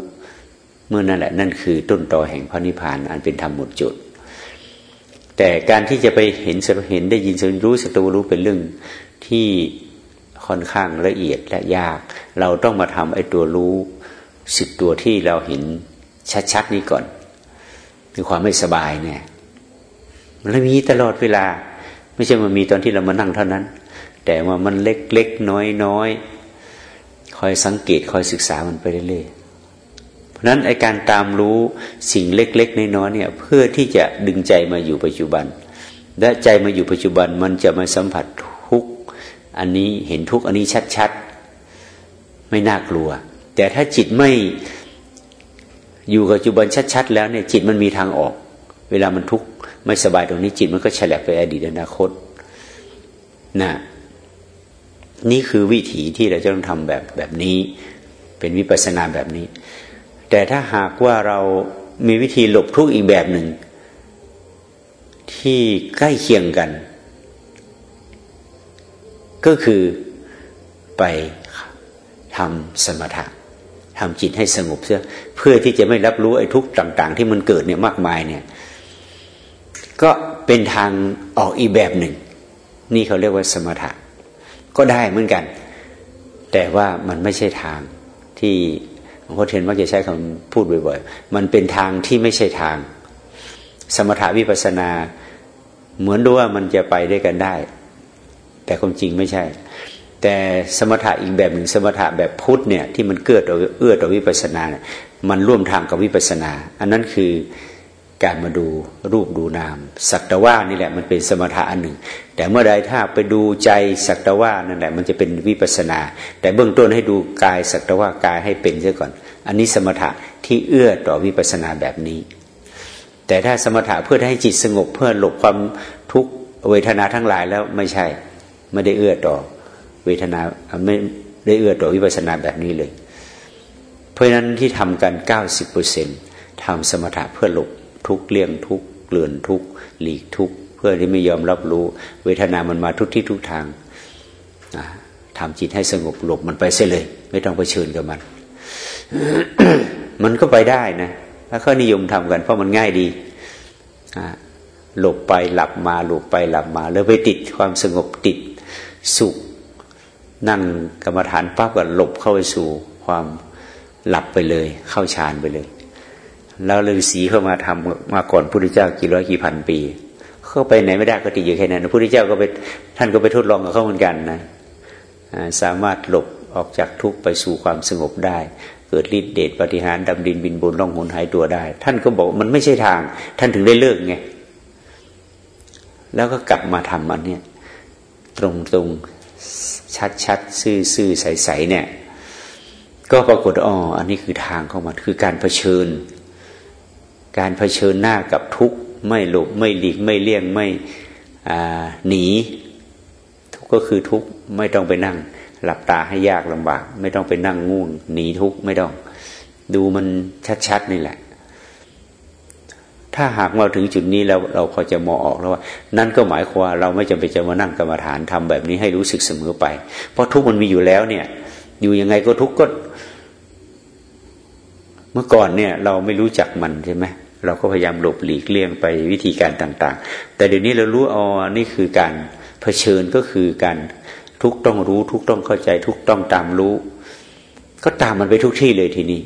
เมื่อนั่นแหละนั่นคือต้นตอแห่งพระนิพพานอันเป็นธรรมหมดจุด แต่การที่จะไปเห็นสัตว์เห็นได้ยินสัตว์รู้สัตว์ว่ารู้เป็นเรื่องที่ค่อนข้างละเอียดและยาก เราต้องมาทำไอ้ตัวรู้สิบตัวที่เราเห็นชัดๆนี้ก่อนคือความไม่สบายเนี่ยมันมีตลอดเวลา ไม่ใช่มันมีตอนที่เรามานั่งเท่านั้น แต่ว่ามันเล็กเล็กน้อยน้อยคอยสังเกตคอยศึกษามันไปเรื่อยๆเพราะนั้นไอการตามรู้สิ่งเล็กๆน้อยๆเนี่ยเพื่อที่จะดึงใจมาอยู่ปัจจุบัน และใจมาอยู่ปัจจุบันมันจะมาสัมผัสทุกอันนี้เห็นทุกอันนี้ชัดๆ ไม่น่ากลัว แต่ถ้าจิตไม่อยู่กับปัจจุบันชัด ๆ แล้วเนี่ยจิตมันมีทางออก เวลามันทุกข์ ไม่สบายตรงนี้จิตมันก็ฉลบไปอดีตอนาคตนะนี่คือวิถีที่เราจะต้องทำแบบแบบนี้ เป็นวิปัสสนาแบบนี้ แต่ถ้าหากว่าเรามีวิธีหลบทุกข์อีกแบบหนึ่ง ที่ใกล้เคียงกัน ก็คือไปทำสมถะทำจิตให้สงบเสียเพื่อที่จะไม่รับรู้ไอ้ทุกข์ต่าง ๆ ที่มันเกิดเนี่ยมากมายเนี่ย ก็เป็นทางออกอีกแบบหนึ่ง นี่เขาเรียกว่าสมถะ ก็ได้เหมือนกัน แต่ว่ามันไม่ใช่ทางที่หลวงพ่อเทียนมักจะใช้คำพูดบ่อยๆ มันเป็นทางที่ไม่ใช่ทาง สมถาวิปัสนาเหมือนดูว่ามันจะไปได้กันได้ แต่ความจริงไม่ใช่ แต่สมถะอีกแบบหนึ่งสมถะแบบพุทธเนี่ยที่มันเกื้อต่อเอื้อต่อวิปัสนาเนี่ยมันร่วมทางกับวิปัสนา อันนั้นคือ การมาดูรูปดูนาม สักตว่านี่แหละมันเป็นสมถะอันหนึ่ง แต่เมื่อใดถ้าไปดูใจสักตว่านั่นแหละมันจะเป็นวิปัสนา แต่เบื้องต้นให้ดูกายสักตว่ากายให้เป็นซะก่อน อันนี้สมถะที่เอื้อต่อวิปัสนาแบบนี้ แต่ถ้าสมถะเพื่อให้จิตสงบเพื่อหลบความทุกขเวทนาทั้งหลายแล้วไม่ใช่ไม่ได้เอื้อต่อเวทนาไม่ได้เอื้อต่อวิปัสนาแบบนี้เลย เพราะฉะนั้นที่ทำกันเก้าสิบเปอร์เซ็นทำสมถะเพื่อหลบ ทุกเลี่ยงทุกเกลื่อนทุกหลีกทุกเพื่อที่ไม่ยอมรับรู้ เวทนามันมาทุกที่ทุกทางทำจิตให้สงบหลบมันไปเสียเลย ไม่ต้องไปเชิญกับมัน มันก็ไปได้นะถ้าเขานิยมทำกันเพราะมันง่ายดีหลบไปหลับมาหลบไปหลับมา แล้วไปติดความสงบติดสุข นั่งกรรมฐานปั๊บก็หลบเข้าไปสู่ความหลับไปเลย เข้าฌานไปเลย แล้วฤาษีเข้ามาทำมาก่อนพระพุทธเจ้ากี่ร้อยกี่พันปีเข้าไปไหนไม่ได้ก็ติดอยู่แค่นั้นพระพุทธเจ้าก็ไปท่านก็ไปทดลองกับเขาเหมือนกันนะสามารถหลบออกจากทุกข์ไปสู่ความสงบได้ เกิดฤทธิเดชปฏิหารดำดินบินบนล่องหนหายตัวได้ ท่านก็บอกมันไม่ใช่ทาง ท่านถึงได้เลิกไงแล้วก็กลับมาทำมันเนี่ยตรงตรงชัดชัดซื่อซื่อใสใสเนี่ย ก็ปรากฏอ๋ออันนี้คือทางเข้ามาคือการเผชิญ การเผชิญหน้ากับทุกข์ไม่หลบไม่หลีกไม่เลี่ยงไม่หนีทุกก็คือทุกข์ไม่ต้องไปนั่ง หลับตาให้ยากลำบาก ไม่ต้องไปนั่งงูนหนีทุกข์ไม่ต้อง ดูมันชัดๆนี่แหละ ถ้าหากมาถึงจุดนี้แล้วเราพอจะมองออกแล้วว่า นั่นก็หมายความเราไม่จำเป็นจะมานั่งกรรมฐานทำแบบนี้ให้รู้สึกเสมอไป เพราะทุกข์มันมีอยู่แล้วเนี่ย อยู่ยังไงก็ทุกข์ก็ เมื่อก่อนเนี่ย เราไม่รู้จักมันใช่ไหม เราก็พยายามหลบหลีกเลี่ยงไปวิธีการต่างๆ แต่เดี๋ยวนี้เรารู้อ๋อนี่คือการเผชิญก็คือการทุกต้องรู้ ทุกต้องเข้าใจ ทุกต้องตามรู้ ก็ตามมันไปทุกที่เลยทีนี้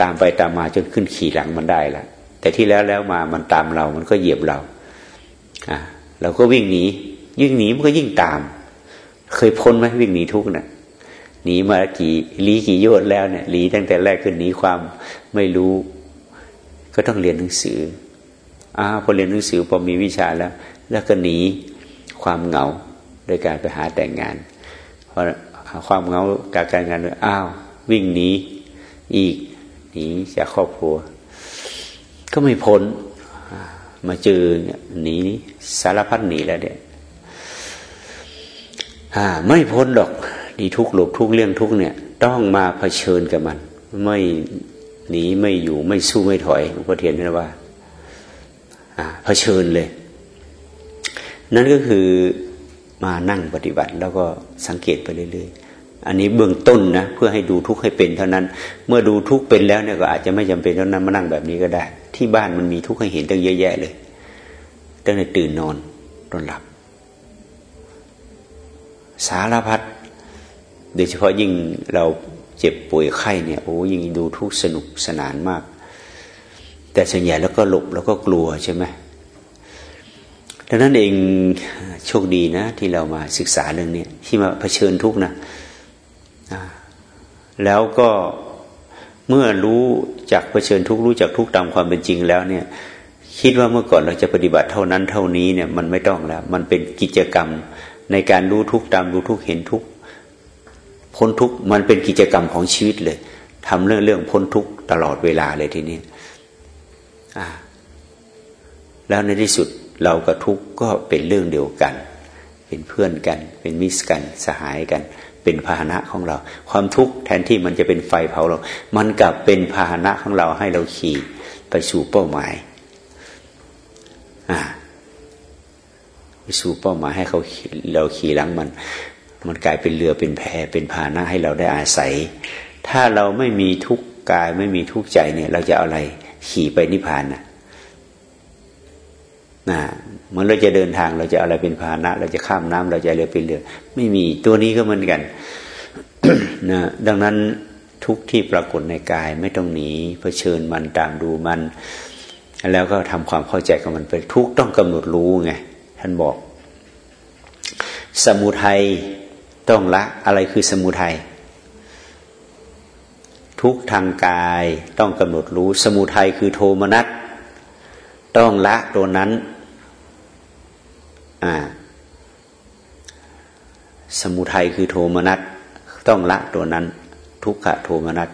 ตามไปตามมาจนขึ้นขี่หลังมันได้ละแต่ที่แล้วแล้วมามันตามเรา มันก็เหยียบเราอะเราก็วิ่งหนียิ่งหนีมันก็ยิ่งตาม เคยพ้นไหมวิ่งหนีทุกนะ่ะหนีมากี่ลีกี่โยชน์แล้วเนี่ยหลีตั้งแต่แรกขึ้นหนีความไม่รู้ ก็ต้องเรียนหนังสืออ้าพอเรียนหนังสือพอมีวิชาแล้ว แล้วก็หนีความเหงาโดยการไปหาแต่งงานพอความเหงาการการงานอ้าววิ่งหนีอีกหนีจากครอบครัว ก็ไม่พ้นมาเจอหนีสารพัดหนีแล้วเนี่ยไม่พ้นดอกดีทุกหลบทุกเรื่องทุกเนี่ย ต้องมาเผชิญกับมัน ไม่ หนีไม่อยู่ไม่สู้ไม่ถอยหลวงพ่อเทียนนะว่าเผชิญเลย นั่นก็คือมานั่งปฏิบัติ แล้วก็สังเกตไปเรื่อยๆ อันนี้เบื้องต้นนะเพื่อให้ดูทุกข์ให้เป็นเท่านั้น เมื่อดูทุกข์เป็นแล้วเนี่ยก็อาจจะไม่จำเป็นเท่านั้นมานั่งแบบนี้ก็ได้ ที่บ้านมันมีทุกข์ให้เห็นตั้งเยอะแยะเลยตั้งแต่ตื่นนอนตอนหลับ สารพัดโดยเฉพาะยิ่งเรา เจ็บป่วยไข้เนี่ยโอ้ยิ่งดูทุกสนุกสนานมาก แต่ส่วนใหญ่แล้วก็หลบแล้วก็กลัวใช่ไหมดังนั้นเองโชคดีนะ ที่เรามาศึกษาเรื่องนี้ที่มาเผชิญทุกนะแล้วก็เมื่อรู้จากเผชิญทุกรู้จากทุกตามความเป็นจริงแล้วเนี่ย คิดว่าเมื่อก่อนเราจะปฏิบัติเท่านั้นเท่านี้เนี่ยมันไม่ต้องแล้ว มันเป็นกิจกรรมในการรู้ทุกตามรู้ทุกเห็นทุก พ้นทุกมันเป็นกิจกรรมของชีวิตเลยทำเรื่องเรื่องพ้นทุกตลอดเวลาเลยทีนี้แล้วในที่สุดเรากับทุกก็เป็นเรื่องเดียวกัน เป็นเพื่อนกัน เป็นมิสกัน สหายกัน เป็นพาหนะของเรา ความทุกข์แทนที่มันจะเป็นไฟเผาเรา มันกลับเป็นพาหนะของเราให้เราขี่ไปสู่เป้าหมายไปสู่เป้าหมายให้เขาเราขี่หลังมัน มันกลายเป็นเรือเป็นแพเป็นพาหนะให้เราได้อาศัย ถ้าเราไม่มีทุกข์กายไม่มีทุกข์ใจเนี่ย เราจะเอาอะไรขี่ไปนิพพานนะนะเมื่อเราจะเดินทางเราจะอะไรเป็นพาหนะ เราจะข้ามน้ำเราจะเรือเป็นเรือ ไม่มีตัวนี้ก็เหมือนกันนะดังนั้นทุกที่ปรากฏในกายไม่ต้องหนีเผชิญมันตามดูมัน แล้วก็ทำความเข้าใจกับมันไปทุกต้องกำหนดรู้ไงท่านบอก สมุทัย ต้องละอะไรคือสมุทัยทุกทางกายต้องกำหนดรู้สมุทัยคือโทมนัสต้องละตัวนั้นอ่าสมุทัยคือโทมนัสต้องละตัวนั้น ทุกขโทมนัส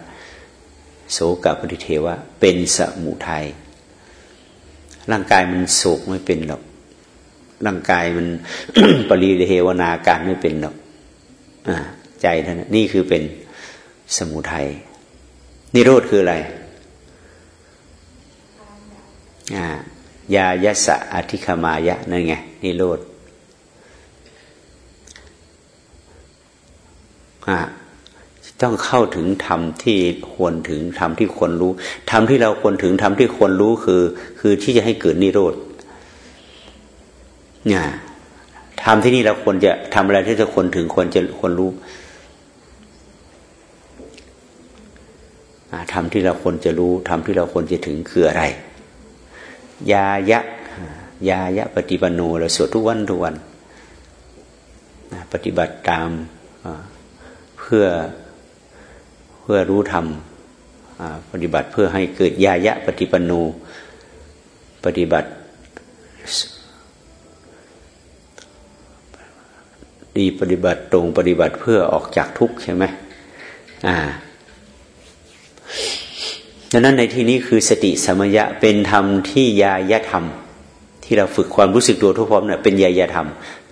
โสกปฏิเทวะ เป็นสมุทัยร่างกายมันโศกไม่เป็นหรอกร่างกายมัน ปริเทวนาการไม่เป็นหรอก ใจท่นนี่คือเป็นสมุทัยนิโรธคืออะไรอ่ายายสะอธิคมายะนั่นไงนิโรธต้องเข้าถึงธรรมที่ควรถึงธรรมที่ควรรู้ธรรมที่เราควรถึงธรรมที่ควรรู้คือ คือที่จะให้เกิดนิโรธเนี่ย ทำที่นี่เราควรจะทำอะไรที่จะควรถึงควรจะควรรู้ทำที่เราควรจะรู้ทำที่เราควรจะถึงคืออะไร ยายะ ยายะปฏิบัติโนเราสวดทุกวันทุกวันปฏิบัติตามเพื่อเพื่อรู้ธรรมปฏิบัติเพื่อให้เกิดยายะปฏิปันโนปฏิบัติ ดีปฏิบัติตรงปฏิบัติเพื่อออกจากทุกข์ใช่ไหมอ่าดังนั้นในที่นี้คือสติสมยะเป็นธรรมที่ยายธรรม ที่เราฝึกความรู้สึกตัวทุกพร้อมเนี่ยเป็นยายธรรม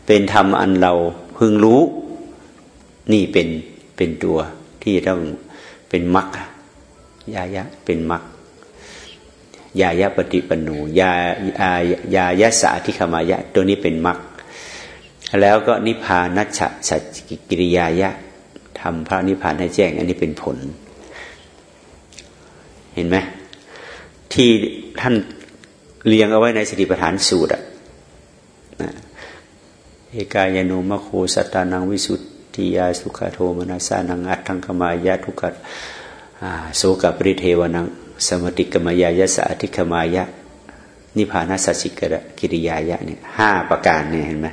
เป็นธรรมอันเราพึงรู้ นี่เป็นเป็นตัวที่ต้องเป็นมรรคยายะเป็นมรรคยายะปฏิปนูยายายะสาธิขมายะ ตัวนี้เป็นมรรค แล้วก็นิพพานัชสัจกิริยายะทำพระนิพพานให้แจ้ง อันนี้เป็นผล เห็นไหมที่ท่านเรียงเอาไว้ในสติปัฏฐานสูตรอะเอกายโนมะโคสตานังวิสุทธิยาสุขโทมนาสานังอัตถังคมายะทุกขโสกปริเทวนังสมติกมายายะสาธิกมายะ นิพพานัสสิกระกิริยายะเนี่ยห้าประการเนี่ยเห็นไหม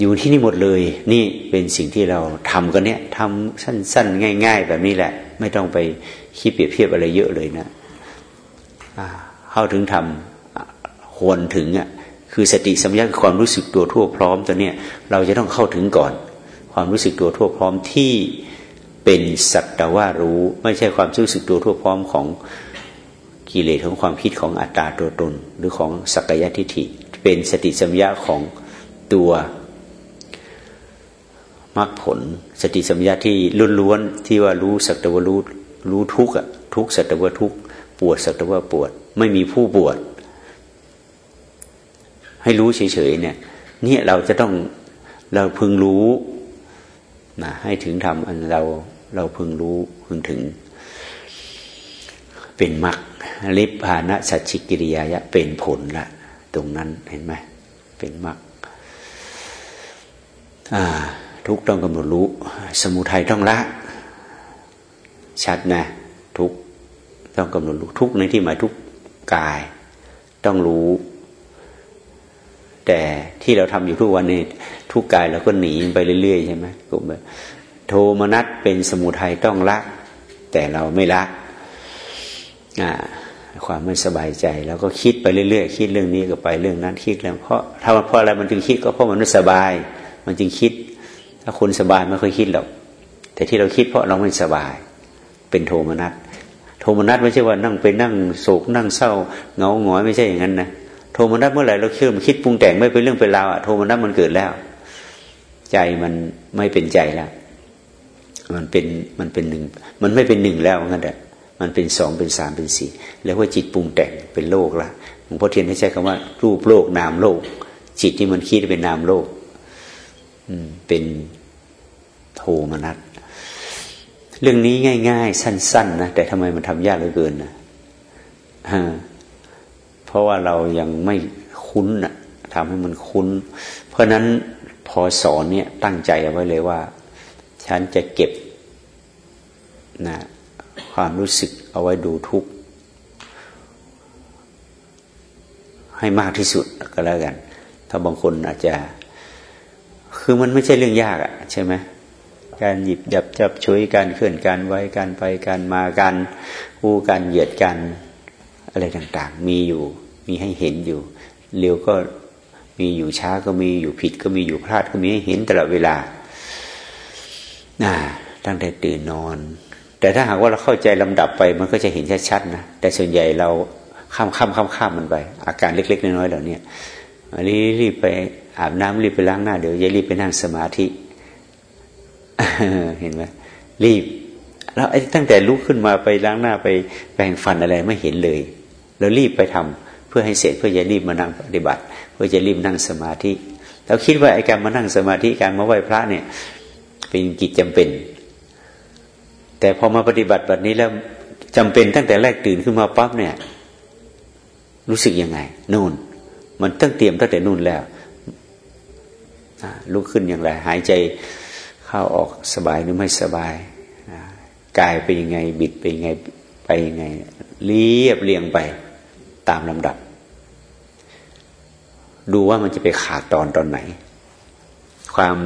อยู่ที่นี่หมดเลย นี่เป็นสิ่งที่เราทำกันเนี่ยทำสั้น ๆ ง่าย ๆ แบบนี้แหละ ไม่ต้องไปคิดเปรียบเทียบอะไรเยอะเลยนะเข้าถึงทำควรถึงอะคือสติสัมยาความรู้สึกตัวทั่วพร้อมตัวเนี้ยเราจะต้องเข้าถึงก่อน ความรู้สึกตัวทั่วพร้อมที่เป็นสัตตว่ารู้ ไม่ใช่ความรู้สึกตัวทั่วพร้อมของกิเลสของความคิดของอัตตาตัวตน หรือของสักยะทิฏฐิ เป็นสติสัมยาของตัว มรรคผล สติสัมยาที่ล้วนๆที่ว่ารู้สักตว่ารู้รู้ทุกอะทุกสัตว่าทุกปวดสัตว่าปวด ไม่มีผู้ปวด ให้รู้เฉยๆเนี่ยเนี่ยเราจะต้องเราพึงรู้นะให้ถึงทำอันเราเราพึงรู้พึงถึง เป็นมรรคลิพานะสัจฉิกิริยายะเป็นผลละตรงนั้นเห็นไหมเป็นมรรค ทุกต้องกำหนดรู้ สมุทัยต้องละ ชัดนะ ทุกต้องกำหนดรู้ทุกในที่หมายทุกกาย ต้องรู้ แต่ที่เราทำอยู่ทุกวันนี้ทุกกายเราก็หนีไปเรื่อยๆใช่ไหมกลุ่มโทมนัสเป็นสมุทัยต้องละ แต่เราไม่ละความไม่สบายใจ แล้วก็คิดไปเรื่อยๆคิดเรื่องนี้ก็ไปเรื่องนั้นคิดแล้วเพราะถ้าเพราะอะไรมันจึงคิดก็เพราะมันไม่สบาย มันจึงคิด ถ้าคนสบายไม่ค่อยคิดหรอก แต่ที่เราคิดเพราะเราไม่สบาย เป็นโทมนัสโทมนัสไม่ใช่ว่านั่งไปนั่งโศกนั่งเศร้าเงาหงอยไม่ใช่อย่างนั้นนะโทมนัสเมื่อไหร่เราคิดมันคิดปรุงแต่งไม่เป็นเรื่องเป็นราวอะโทมนัสมันเกิดแล้ว ใจมันไม่เป็นใจแล้วมันเป็นมันเป็นหนึ่งมันไม่เป็นหนึ่งแล้วงั้นแหละมันเป็นสองเป็นสามเป็นสี่แล้วว่าจิตปรุงแต่งเป็นโลกละหลวงพ่อเทียนให้ใช้คำว่า รูปโลกนามโลก จิตที่มันคิดเป็นนามโลก อืมเป็น โทมนัสเรื่องนี้ง่าย ๆ สั้น ๆ นะ แต่ทำไมมันทำยากเหลือเกินนะเพราะว่าเรายังไม่คุ้นนะทำให้มันคุ้น เพราะนั้นพอสอนเนี่ยตั้งใจเอาไว้เลยว่า ฉันจะเก็บนะความรู้สึกเอาไว้ดูทุกข์ให้มากที่สุดก็แล้วกัน ถ้าบางคนอาจจะ คือมันไม่ใช่เรื่องยากอะใช่ไหม การหยิบจับจับช่วยการเคลื่อนการไว้การไปการมาการอู้การเหยียดกันอะไรต่างๆ มีอยู่มีให้เห็นอยู่เร็วก็มีอยู่ช้าก็มีอยู่ผิดก็มีอยู่พลาดก็มีให้เห็นตลอดเวลาน่าตั้งแต่ตื่นนอน แต่ถ้าหากว่าเราเข้าใจลำดับไป มันก็จะเห็นชัดๆนะแต่ส่วนใหญ่เราข้ามข้ามข้ามข้ามมันไป อาการเล็ก ๆ น้อยๆเหล่านี้รีบรีบไปอาบน้ำรีบไปล้างหน้าเดี๋ยวอย่ารีบไปนั่งสมาธิ เห็นไหมรีบ แล้วไอ้ตั้งแต่ลุกขึ้นมาไปล้างหน้าไปแปรงฟันอะไรไม่เห็นเลยเรารีบไปทำเพื่อให้เสร็จเพื่อจะรีบมานั่งปฏิบัติ เพื่อจะรีบนั่งสมาธิเราคิดว่าไอ้การมานั่งสมาธิการมาไหว้พระเนี่ย เป็นกิจจำเป็น แต่พอมาปฏิบัติแบบนี้แล้วจำเป็นตั้งแต่แรกตื่นขึ้นมาปั๊บเนี่ย รู้สึกยังไงนู่น มันต้องเตรียมตั้งแต่นู่นแล้วลุกขึ้นอย่างไร หายใจ เข้าออกสบายหรือไม่สบายกายเป็นยังไงบิดเป็นยังไงไปยังไงเรียบเรียงไปตามลำดับ ดูว่ามันจะไปขาดตอนตอนไหน ความ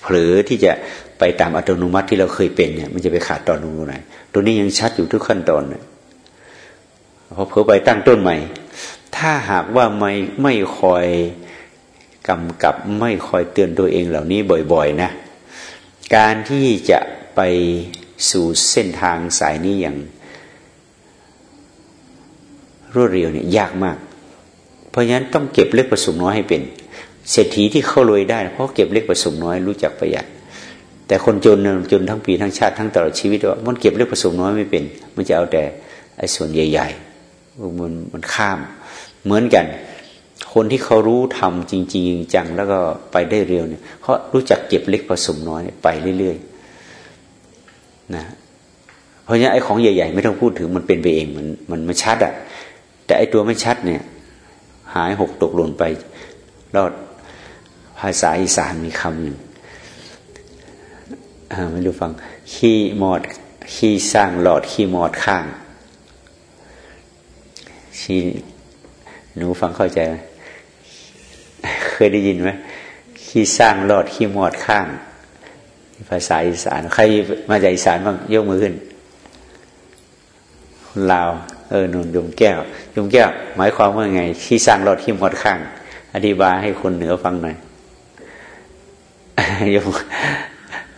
เผลอที่จะไปตามอัตโนมัติที่เราเคยเป็นเนี่ย มันจะไปขาดตอนตรงไหน ตัวนี้ยังชัดอยู่ทุกขั้นตอนเนี่ยพอเผลอไปตั้งต้นใหม่ ถ้าหากว่าไม่ไม่คอยกำกับไม่คอยเตือนตัวเองเหล่านี้บ่อย ๆ นะ การที่จะไปสู่เส้นทางสายนี้อย่างรวดเร็วเนี่ยยากมาก เพราะฉะนั้นต้องเก็บเล็กผสมน้อยให้เป็น เศรษฐีที่เข้ารวยได้ เพราะเก็บเล็กผสมน้อยรู้จักประหยัด แต่คนจนจนทั้งปีทั้งชาติทั้งตลอดชีวิตว่ามันเก็บเล็กผสมน้อยไม่เป็น มันจะเอาแต่ไอ้ส่วนใหญ่ ๆ มันมันข้ามเหมือนกัน คนที่เขารู้ทำจริง ๆ จังแล้วก็ไปได้เร็วเนี่ยเขารู้จักเก็บเล็กผสมน้อยไปเรื่อยๆนะเพราะฉะนั้นไอ้ของใหญ่ ๆ ไม่ต้องพูดถึงมันเป็นไปเองมันมันไม่ชัดอะ่ะ แต่ไอ้ตัวไม่ชัดเนี่ย หายหกตกหล่นไปรอดภาษาอีสานมีคำหนึ่งไม่รู้ฟัง ขี้หมอด ขี้สร้างหลอด ขี้หมอดข้างขี้หนูฟังเข้าใจไหม เคยได้ยินไหมขี้สร้างรอดขี้หมอดข้าง ภาษาอีสาน ใครมาจากอีสานบ้างยกมือขึ้นคนลาว เออนุนยมแก้ว ยมแก้ว หมายความว่าไงขี้สร้างรอดขี้หมอดข้าง อธิบายให้คนเหนือฟังหน่อยยม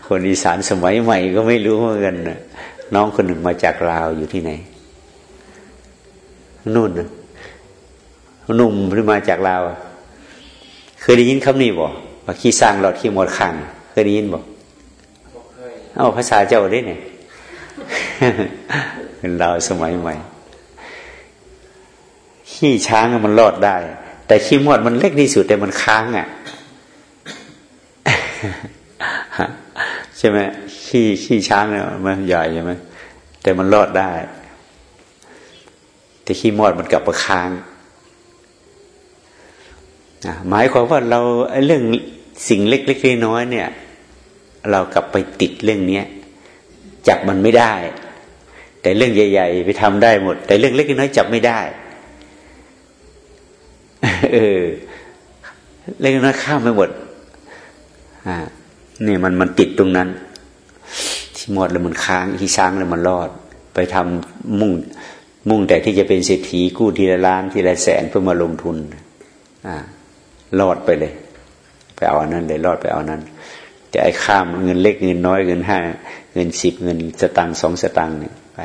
คนอีสานสมัยใหม่ก็ไม่รู้เหมือนกันนะน้องคนหนึ่งมาจากลาวอยู่ที่ไหนนู่นหนุ่มหรือมาจากลาว เคยได้ยินคำนี้บ่ว่าขี้สร้างหลอดขี้หมดขังเคยได้ยินบ่เอาภาษาเจ้าได้เนี่ยเป็นเราสมัยใหม่ขี้ช้างมันรอดได้ แต่ขี้มดมันเล็กที่สุดแต่มันค้างอะใช่ไหมขี้ขี้ช้างเนี่ยมันใหญ่ใช่ไหมแต่มันรอดได้ แต่ขี้มดมันกลับมาค้าง หมายความว่าเราเรื่องสิ่งเล็กๆน้อยๆเนี่ย เรากลับไปติดเรื่องเนี้ยจับมันไม่ได้ แต่เรื่องใหญ่ ๆ ไปทำได้หมด แต่เรื่องเล็กน้อยจับไม่ได้ เออเล็กน้อยข้ามไปหมดอ่านี่มันมันติดตรงนั้น ที่หมดแล้วมันค้างที่ช้างแล้วมันรอด ไปทำมุ่ง มุ่งแต่ที่จะเป็นเศรษฐีกู้ทีละล้านทีละแสนเพื่อมาลงทุน อ่า รอดไปเลย ไปเอาอันนั้นเลยรอดไปเอานั้นแต่ไอ้ข้ามเงินเล็กเงินน้อยเงินห้าเงินสิบเงินสตังสองสตังเนี่ยไป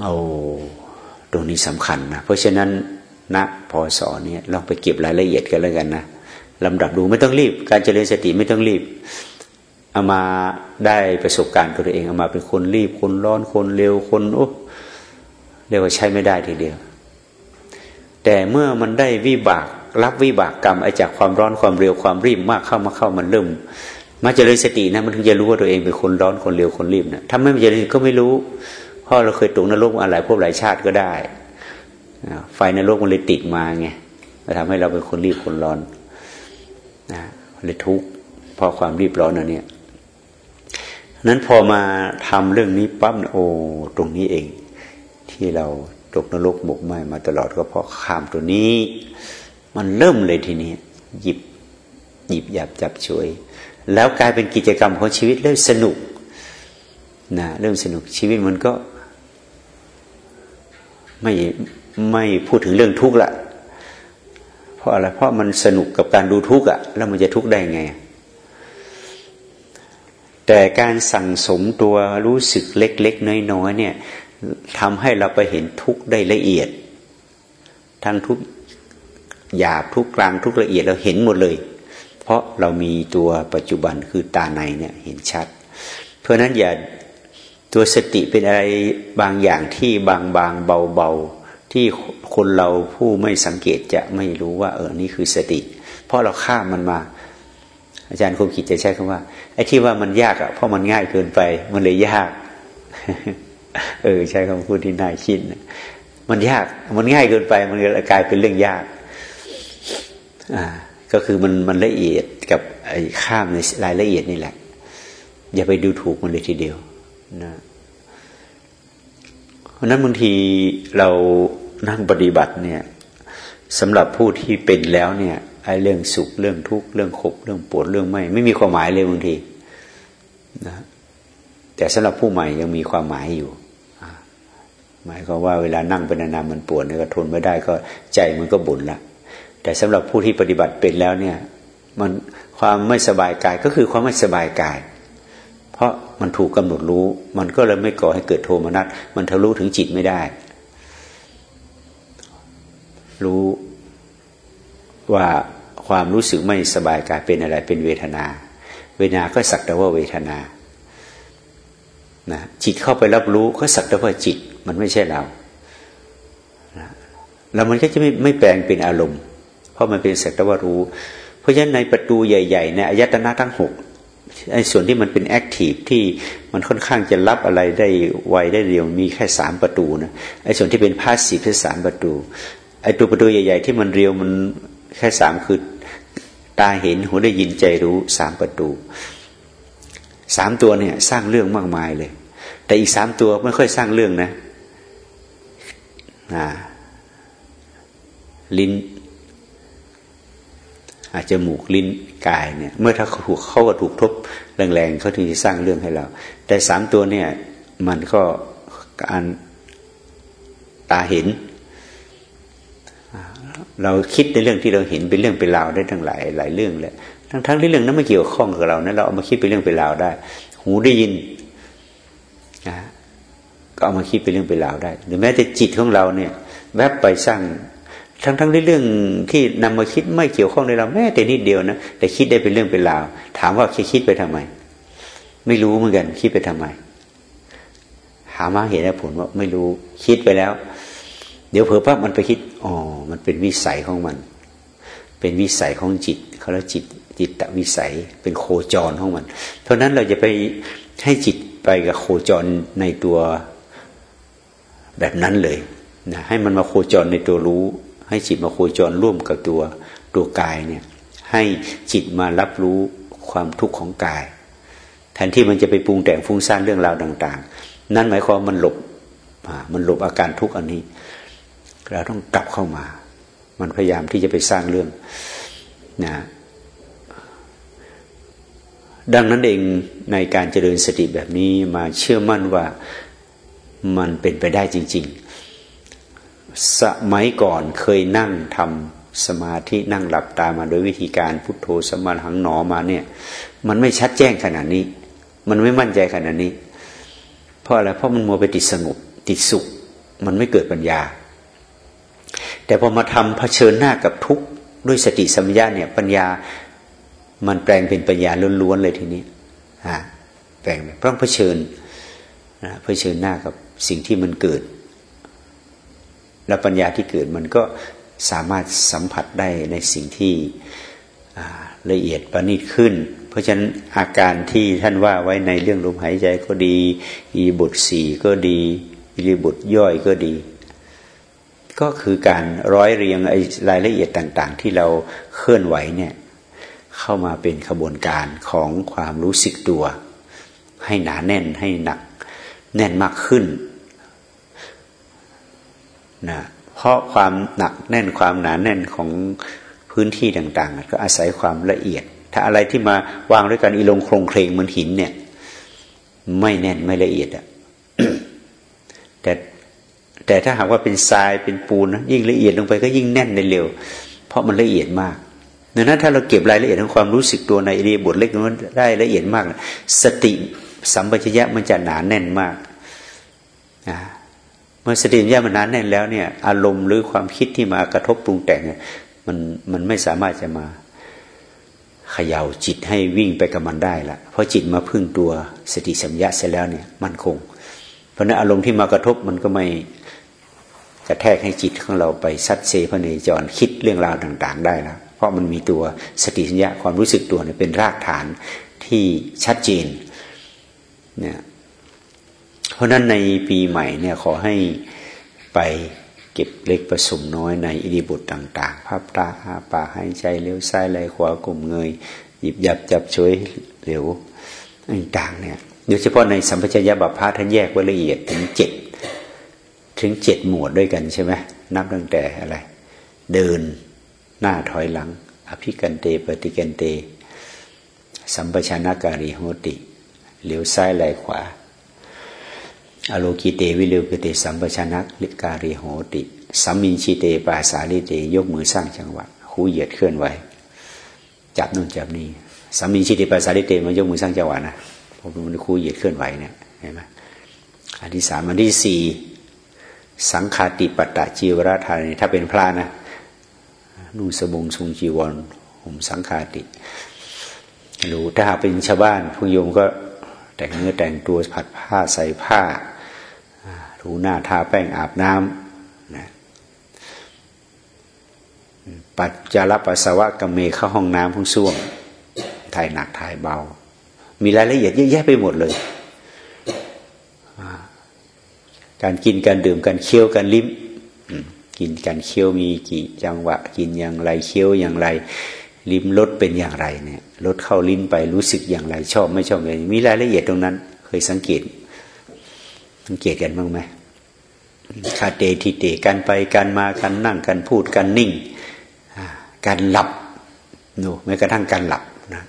เอาตรงนี้สำคัญนะเพราะฉะนั้นณพอสอนเนี่ยลองไปเก็บรายละเอียดกันแล้วกันนะลำดับดูไม่ต้องรีบ การเจริญสติไม่ต้องรีบเอามาได้ประสบการณ์ตัวเองเอามาเป็นคนรีบคนร้อนคนเร็วคนโอ้เรียกว่าใช้ไม่ได้ทีเดียว แต่เมื่อมันได้วิบาก รับวิบากกรรมไอจากความร้อนความเร็วความรีบมากเข้ามาเข้ามันเริ่ม มาเจริญสตินะมันถึงจะรู้ว่าตัวเองเป็นคนร้อนคนเร็วคนรีบนะถ้าไม่เจริญก็ไม่รู้เพราะเราเคยตกนรกอะไรพวกหลายชาติก็ได้ไฟนรกมันเลยติดมาไงมาทำให้เราเป็นคนรีบคนร้อนนะเลยทุกข์เพราะความรีบร้อนอันนี้นั้นพอมาทำเรื่องนี้ปั๊บโอ้ตรงนี้เอง ที่เราตกนรกหมกไหมมาตลอดก็เพราะข้ามตัวนี้ มันเริ่มเลยทีนี้ หยิบ หยิบหยับจับช่วย แล้วกลายเป็นกิจกรรมของชีวิตเริ่มสนุกนะเริ่มสนุกชีวิตมันก็ไม่ไม่พูดถึงเรื่องทุกข์ละเพราะอะไรเพราะมันสนุกกับการดูทุกข์อะแล้วมันจะทุกข์ได้ไง แต่การสั่งสมตัวรู้สึกเล็ก ๆ น้อยๆเนี่ยทำให้เราไปเห็นทุกข์ได้ละเอียด ทั้งทุก หยาบทุกกลางทุกละเอียดเราเห็นหมดเลย เพราะเรามีตัวปัจจุบันคือตาในเนี่ยเห็นชัด เพราะนั้นอย่าตัวสติเป็นอะไรบางอย่างที่บางบางเบาเบาที่คนเราผู้ไม่สังเกตจะไม่รู้ว่า เออนี่คือสติ เพราะเราข้ามมันมา อาจารย์คมคิดจะใช้คำว่าไอ้ที่ว่ามันยากอะเพราะมันง่ายเกินไปมันเลยยาก เออใช้คำพูดที่น่าคิดมันยากมันง่ายเกินไปมันเลยกลายเป็นเรื่องยาก อ่าก็คือมันมันละเอียดกับไอ้ข้ามในรายละเอียดนี่แหละ อย่าไปดูถูกมันเลยทีเดียวนะเพราะนั้นบางทีเรานั่งปฏิบัติเนี่ยสำหรับผู้ที่เป็นแล้วเนี่ยไอ้เรื่องสุขเรื่องทุกข์เรื่องขบเรื่องปวดเรื่องไม่ ไม่มีความหมายเลยบางทีนะแต่สำหรับผู้ใหม่ยังมีความหมายอยู่หมายความว่าเวลานั่งเป็นนานๆมันปวดเนี่ยก็ทนไม่ได้ก็ใจมันก็บ่นละ แต่สำหรับผู้ที่ปฏิบัติเป็นแล้วเนี่ย มันความไม่สบายกายก็คือความไม่สบายกาย เพราะมันถูกกาหนดรู้ มันก็เลยไม่ก่อให้เกิดโทมนัสมันทะลุถึงจิตไม่ได้ รู้ว่าความรู้สึกไม่สบายกายเป็นอะไรเป็นเวทนา เวทนาก็สักแต่ว่าเวทนานะจิตเข้าไปรับรู้ก็สักแต่ว่าจิต มันไม่ใช่เรานะแล้วมันก็จะไม่ไม่แปลงเป็นอารมณ์ ราะมันเป็นสักแต่ว่ารู้ เพราะฉะนั้นในประตูใหญ่ๆในอายตนะทั้งหกไอ้ส่วนที่มันเป็นแอคทีฟที่มันค่อนข้างจะรับอะไรได้ไวได้เร็วมีแค่สามประตูนะไอ้ส่วนที่เป็นพาสซีฟแค่สามประตูไอ้ตัวประตูใหญ่ ๆ ที่มันเรียวมันแค่สามคือตาเห็นหูได้ยินใจรู้สามประตูสามตัวเนี่ย สร้างเรื่องมากมายเลย แต่อีกสามตัวไม่ค่อยสร้างเรื่องนะลิ้น อาจจะหมูกลิ้นกายเนี่ย เมื่อถ้าถูกเขาก็ถูกทบแรงๆเขาถึงจะสร้างเรื่องให้เรา แต่สามตัวเนี่ยมันก็การตาเห็น เราคิดในเรื่องที่เราเห็นเป็นเรื่องเป็นราวได้ทั้งหลายหลายเรื่องเลยทั้งทั้งที่เรื่องนั้นไม่เกี่ยวข้องกับเรานะเราเอามาคิดเป็นเรื่องเป็นราวได้ หูได้ยินนะก็เอามาคิดเป็นเรื่องเป็นราวได้ หรือแม้แต่จิตของเราเนี่ย แวบไปสร้าง ทั้งทั้งที่เรื่องที่นำมาคิดไม่เกี่ยวข้องในเราแม้แต่นิดเดียวนะแต่คิดได้เป็นเรื่องเป็นราว ถามว่าคิดไปทำไม ไม่รู้เหมือนกัน คิดไปทำไม หามาเหตุและผลว่าไม่รู้คิดไปแล้ว เดี๋ยวเผลอปั๊บมันไปคิดอ๋อมันเป็นวิสัยของมัน เป็นวิสัยของจิตเขาแล้วจิตจิตตวิสัยเป็นโคจรของมัน เพราะนั้นเราจะไปให้จิตไปกับโคจรในตัวแบบนั้นเลยนะให้มันมาโคจรในตัวรู้ ให้จิตมาโคจรร่วมกับตัวตัวกายเนี่ย ให้จิตมารับรู้ความทุกข์ของกาย แทนที่มันจะไปปรุงแต่งฟุ้งซ่านเรื่องราวต่าง ๆ นั่นหมายความมันหลบมันหลบอาการทุกข์อันนี้ เราต้องกลับเข้ามา มันพยายามที่จะไปสร้างเรื่องนะดังนั้นเองในการเจริญสติแบบนี้มาเชื่อมั่นว่ามันเป็นไปได้จริง ๆ สมัยก่อนเคยนั่งทำสมาธินั่งหลับตามาโดยวิธีการพุทโธสมาหังหนอมาเนี่ย มันไม่ชัดแจ้งขนาดนี้ มันไม่มั่นใจขนาดนี้ เพราะอะไรเพราะมันมัวไปติดสงบติดสุข มันไม่เกิดปัญญา แต่พอมาทำเผชิญหน้ากับทุกข์ด้วยสติสัมยาเนี่ย ปัญญามันแปลงเป็นปัญญาล้วนๆเลยทีนี้อ่าแปลงเพราะเผชิญนะเผชิญหน้ากับสิ่งที่มันเกิด แล้วปัญญาที่เกิดมันก็สามารถสัมผัสได้ในสิ่งที่ละเอียดประณีตขึ้น เพราะฉะนั้นอาการที่ท่านว่าไว้ในเรื่องลมหายใจก็ดีอีบุตรสี่ก็ดีอิริบุตรย่อยก็ดี ก็คือการร้อยเรียงรายละเอียดต่างๆ ที่เราเคลื่อนไหวเนี่ยเข้ามาเป็นขบวนการของความรู้สึกตัว ให้หนาแน่นให้หนักแน่นมากขึ้น นะเพราะความหนักแน่นความหนาแน่นของพื้นที่ต่างๆ ก็อาศัยความละเอียด ถ้าอะไรที่มาวางด้วยกันอีลงโครงเคลงเหมือนหินเนี่ย ไม่แน่นไม่ละเอียดอะแต่แต่ถ้าหากว่าเป็นทรายเป็นปูนนะยิ่งละเอียดลงไปก็ยิ่งแน่นในเร็ว เพราะมันละเอียดมากดังนั้นถ้าเราเก็บรายละเอียดของความรู้สึกตัวในอริยบทเล็กนั้นได้ละเอียดมาก สติสัมปชัญญะมันจะหนาแน่นมาก เมื่อสติสัมปชัญญะมันหนาแน่นแล้วเนี่ย อารมณ์หรือความคิดที่มากระทบปรุงแต่งมันมันไม่สามารถจะมาเขย่าจิตให้วิ่งไปกับมันได้ละเพราะจิตมาพึ่งตัวสติสัมยาเสร็จแล้วเนี่ยมันคง เพราะนั้นอารมณ์ที่มากระทบมันก็ไม่กระแทกให้จิตของเราไปซัดเซพเนจรคิดเรื่องราวต่าง ๆ ได้แล้วเพราะมันมีตัวสติสัญญาความรู้สึกตัวเนี่ยเป็นรากฐานที่ชัดเจนเนี่ย เพราะนั้นในปีใหม่เนี่ยขอให้ไปเก็บเล็กผสมน้อยในอิริบุตรต่างๆ ภาพตาหาปาหายใจเลี้ยวซ้ายไหลขวากลุ่มเงย หยิบหยับจับช่วยเหลวต่างๆเนี่ยโดยเฉพาะในสัมปชัญญะบัพพาท่านแยกไว้ละเอียดถึงเจ็ดถึงเจ็ดหมวดด้วยกันใช่ไหมนับตั้งแต่อะไร เดินหน้าถอยหลัง อภิกันเตปฏิกันเต สัมปชานาการิโหติเหลียวซ้ายไหลขวา อโลกิเตวิเลวกเตสัมปชานักลิกาเรโหติสัมมินชิเตปาสาลิเต ยกมือสร้างจังหวะคูเหยียดเคลื่อนไหวจับนู่นจับนี่สัมมินชิเตปาสาลิเตมันยกมือสร้างจังหวะนะพอมันคูเหยียดเคลื่อนไหวเนี่ยเห็นไหมอันที่สามอันที่สี่สังคาติปตตะจีวรธานีถ้าเป็นพระนะนุ่งสบงทรงจีวรห่มสังคาติรู้ถ้าหากเป็นชาวบ้านผู้โยมก็แต่งเนื้อแต่งตัวผัดผ้าใส่ผ้า ถูหน้าทาแป้งอาบน้ำนะปัจจารปัสสาวะกเมเข้าห้องน้ำห้องส้วมถ่ายหนักถ่ายเบา มีรายละเอียดเยอะแยะไปหมดเลย การกินการดื่มการเคี้ยวการลิ้มกินการเคี้ยวมีกี่จังหวะ กินอย่างไรเคี้ยวอย่างไร ลิ้มรสเป็นอย่างไรเนี่ยรสเข้าลิ้นไปรู้สึกอย่างไร ชอบไม่ชอบอะไรมีรายละเอียดตรงนั้น เคยสังเกต สังเกตกันบ้างไหมคาเตทิเตการไปการมาการนั่งการพูดการนิ่ง การหลับนูแม้กระทั่งการหลับนะ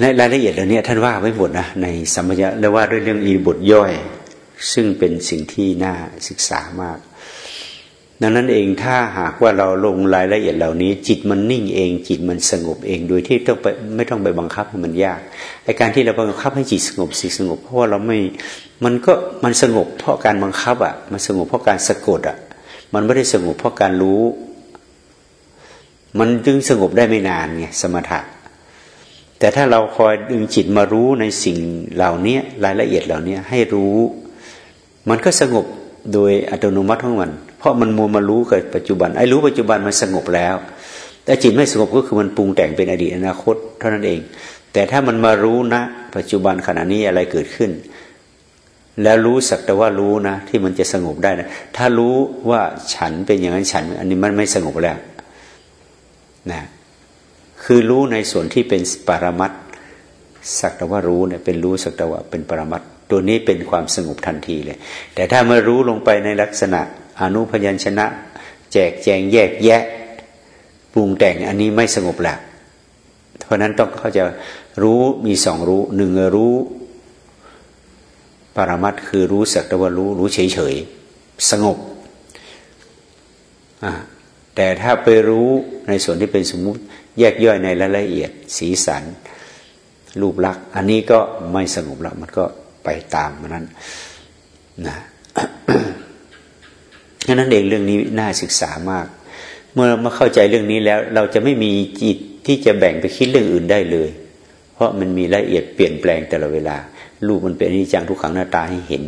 ในรายละเอียดเหล่านี้ท่านว่าไว้หมดนะในสัมมยะแล้วว่าด้วยเรื่องอีบทย่อย ซึ่งเป็นสิ่งที่น่าศึกษามาก ดังนั้นเองถ้าหากว่าเราลงรายละเอียดเหล่านี้ จิตมันนิ่งเอง จิตมันสงบเองโดยที่ต้องไปไม่ต้องไปบังคับให้มันยากไอการที่เราบังคับให้จิตสงบสิสงบ เพราะว่าเราไม่มันก็มันสงบเพราะการบังคับอะ มันสงบเพราะการสะกดอะ มันไม่ได้สงบเพราะการรู้ มันจึงสงบได้ไม่นานไงสมถะ แต่ถ้าเราคอยดึงจิตมารู้ในสิ่งเหล่านี้รายละเอียดเหล่านี้ให้รู้ มันก็สงบโดยอัตโนมัติของมัน เพราะมันมัวมารู้กับปัจจุบันไอ้รู้ปัจจุบันมันสงบแล้ว แต่จิตไม่สงบก็คือมันปรุงแต่งเป็นอดีตอนาคต เท่านั้นเอง แต่ถ้ามันมารู้นะ ปัจจุบันขณะนี้อะไรเกิดขึ้น แล้วรู้สักแต่ว่ารู้นะ ที่มันจะสงบได้นะถ้ารู้ว่าฉันเป็นอย่างนั้นฉัน อันนี้มันไม่สงบแล้วนะคือรู้ในส่วนที่เป็นปรมัตสักแต่ว่ารู้เนี่ยเป็นรู้สักแต่ว่าเป็นปรมัตตัวนี้เป็นความสงบทันทีเลย แต่ถ้ามารู้ลงไปในลักษณะ อนุพยัญชนะ แจกแจงแยกแยะปรุงแต่งอันนี้ไม่สงบแล้วเพราะนั้นต้องเขาจะรู้มีสองรู้หนึ่งรู้ปรมัตคือรู้สักตะวันรู้รู้เฉยเฉยสงบแต่ถ้าไปรู้ในส่วนที่เป็นสมมุติ แยกย่อยในรายละเอียด สีสัน รูปลักษณ์อันนี้ก็ไม่สงบแล้ว มันก็ไปตามมันนั้นนะ ฉะนั้นเองเรื่องนี้น่าศึกษามาก เมื่อมาเข้าใจเรื่องนี้แล้ว เราจะไม่มีจิตที่จะแบ่งไปคิดเรื่องอื่นได้เลย เพราะมันมีรายละเอียดเปลี่ยนแปลงแต่ละเวลา รูปมันเป็นอนิจจังทุกขังหน้าตาให้เห็น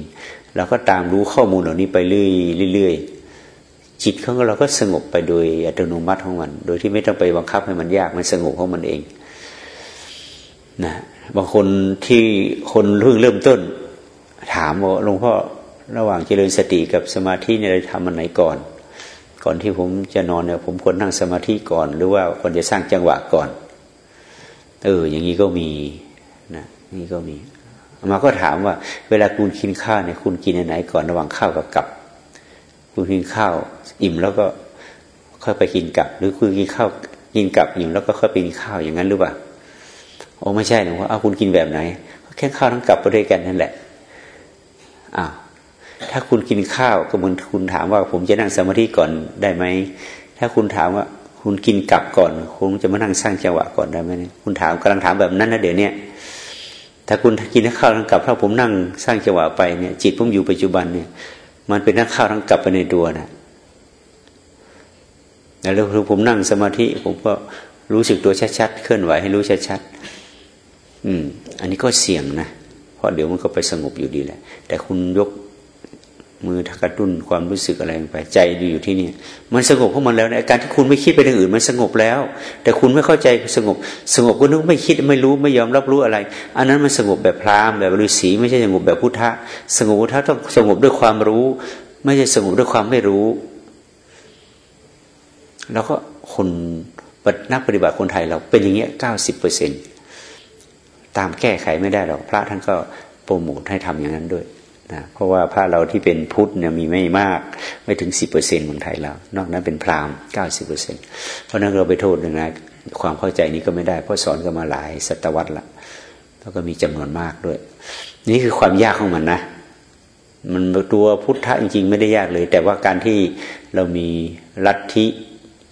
เราก็ตามรู้ข้อมูลเหล่านี้ไปเรื่อยๆจิตของเราก็สงบไปโดยอัตโนมัติของมัน โดยที่ไม่ต้องไปบังคับให้มันยากมันสงบของมันเองนะบางคนที่คนเพิ่งเริ่มต้น ถามว่าหลวงพ่อ ระหว่างเจริญสติกับสมาธิเนี่ยเราทำมันไหนก่อน ก่อนที่ผมจะนอนเนี่ยผมควรนั่งสมาธิก่อน หรือว่าควรจะสร้างจังหวะก่อน เออ อย่างนี้ก็มีนะนี่ก็มีมาก็ถามว่า เวลาคุณกินข้าวเนี่ยคุณกินไหนก่อนระหว่างข้าวกับกับ คุณกินข้าว อิ่มแล้วก็ค่อยไปกินกับ หรือคุณกินข้าวกินกับอิ่มแล้วก็ค่อยไปกินข้าวอย่างนั้นหรือเปล่าโอ้ไม่ใช่หลวงพ่อเอาคุณกินแบบไหนแค่ข้าวทั้งกับไปด้วยกันนั่นแหละอ้าว ถ้าคุณกินข้าวก็เหมือนคุณถามว่า ผมจะนั่งสมาธิก่อนได้ไหม ถ้าคุณถามว่าคุณกินกลับก่อนคุณจะมานั่งสร้างจังหวะก่อนได้ไหมคุณถามกำลังถามแบบนั้นนะเดี๋ยวนี้ถ้าคุณกินข้าวทั้งกลับถ้าผมนั่งสร้างจังหวะไปเนี่ย จิตผมอยู่ปัจจุบันเนี่ย มันเป็นนักข้าวทั้งกลับไปในตัวนะแล้วผมนั่งสมาธิ ผมก็รู้สึกตัวชัดๆเคลื่อนไหวให้รู้ชัดๆอืม อันนี้ก็เสี่ยงนะเพราะเดี๋ยวมันก็ไปสงบอยู่ดีแหละ แต่คุณยก มือทักกระตุ้นความรู้สึกอะไรไปใจดูอยู่ที่นี่ มันสงบของมันแล้วในการที่คุณไม่คิดไปทางอื่น มันสงบแล้ว แต่คุณไม่เข้าใจสงบ สงบก็นึกไม่คิดไม่รู้ไม่ยอมรับรู้อะไร อันนั้นมันสงบแบบพรามแบบฤาษีไม่ใช่สงบแบบพุทธะสงบพุทธะต้องสงบด้วยความรู้ ไม่ใช่สงบด้วยความไม่รู้ แล้วก็คนนักปฏิบัติคนไทยเราเป็นอย่างเงี้ยเก้าสิบเปอร์เซ็นตามแก้ไขไม่ได้หรอกพระท่านก็โปรโมทให้ทำอย่างนั้นด้วย นะเพราะว่าพระเราที่เป็นพุทธเนี่ยมีไม่มาก ไม่ถึงสิบเปอร์เซ็นต์เมืองไทยเรา นอกนั้นเป็นพราหมณ์เก้าสิบเปอร์เซ็นต์เพราะนั้นเราไปโทษนะความเข้าใจนี้ก็ไม่ได้เพราะสอนกันมาหลายศตวรรษละแล้วก็มีจำนวนมากด้วย นี่คือความยากของมันนะ มันตัวพุทธะจริงๆ ไม่ได้ยากเลย แต่ว่าการที่เรามีลัทธิ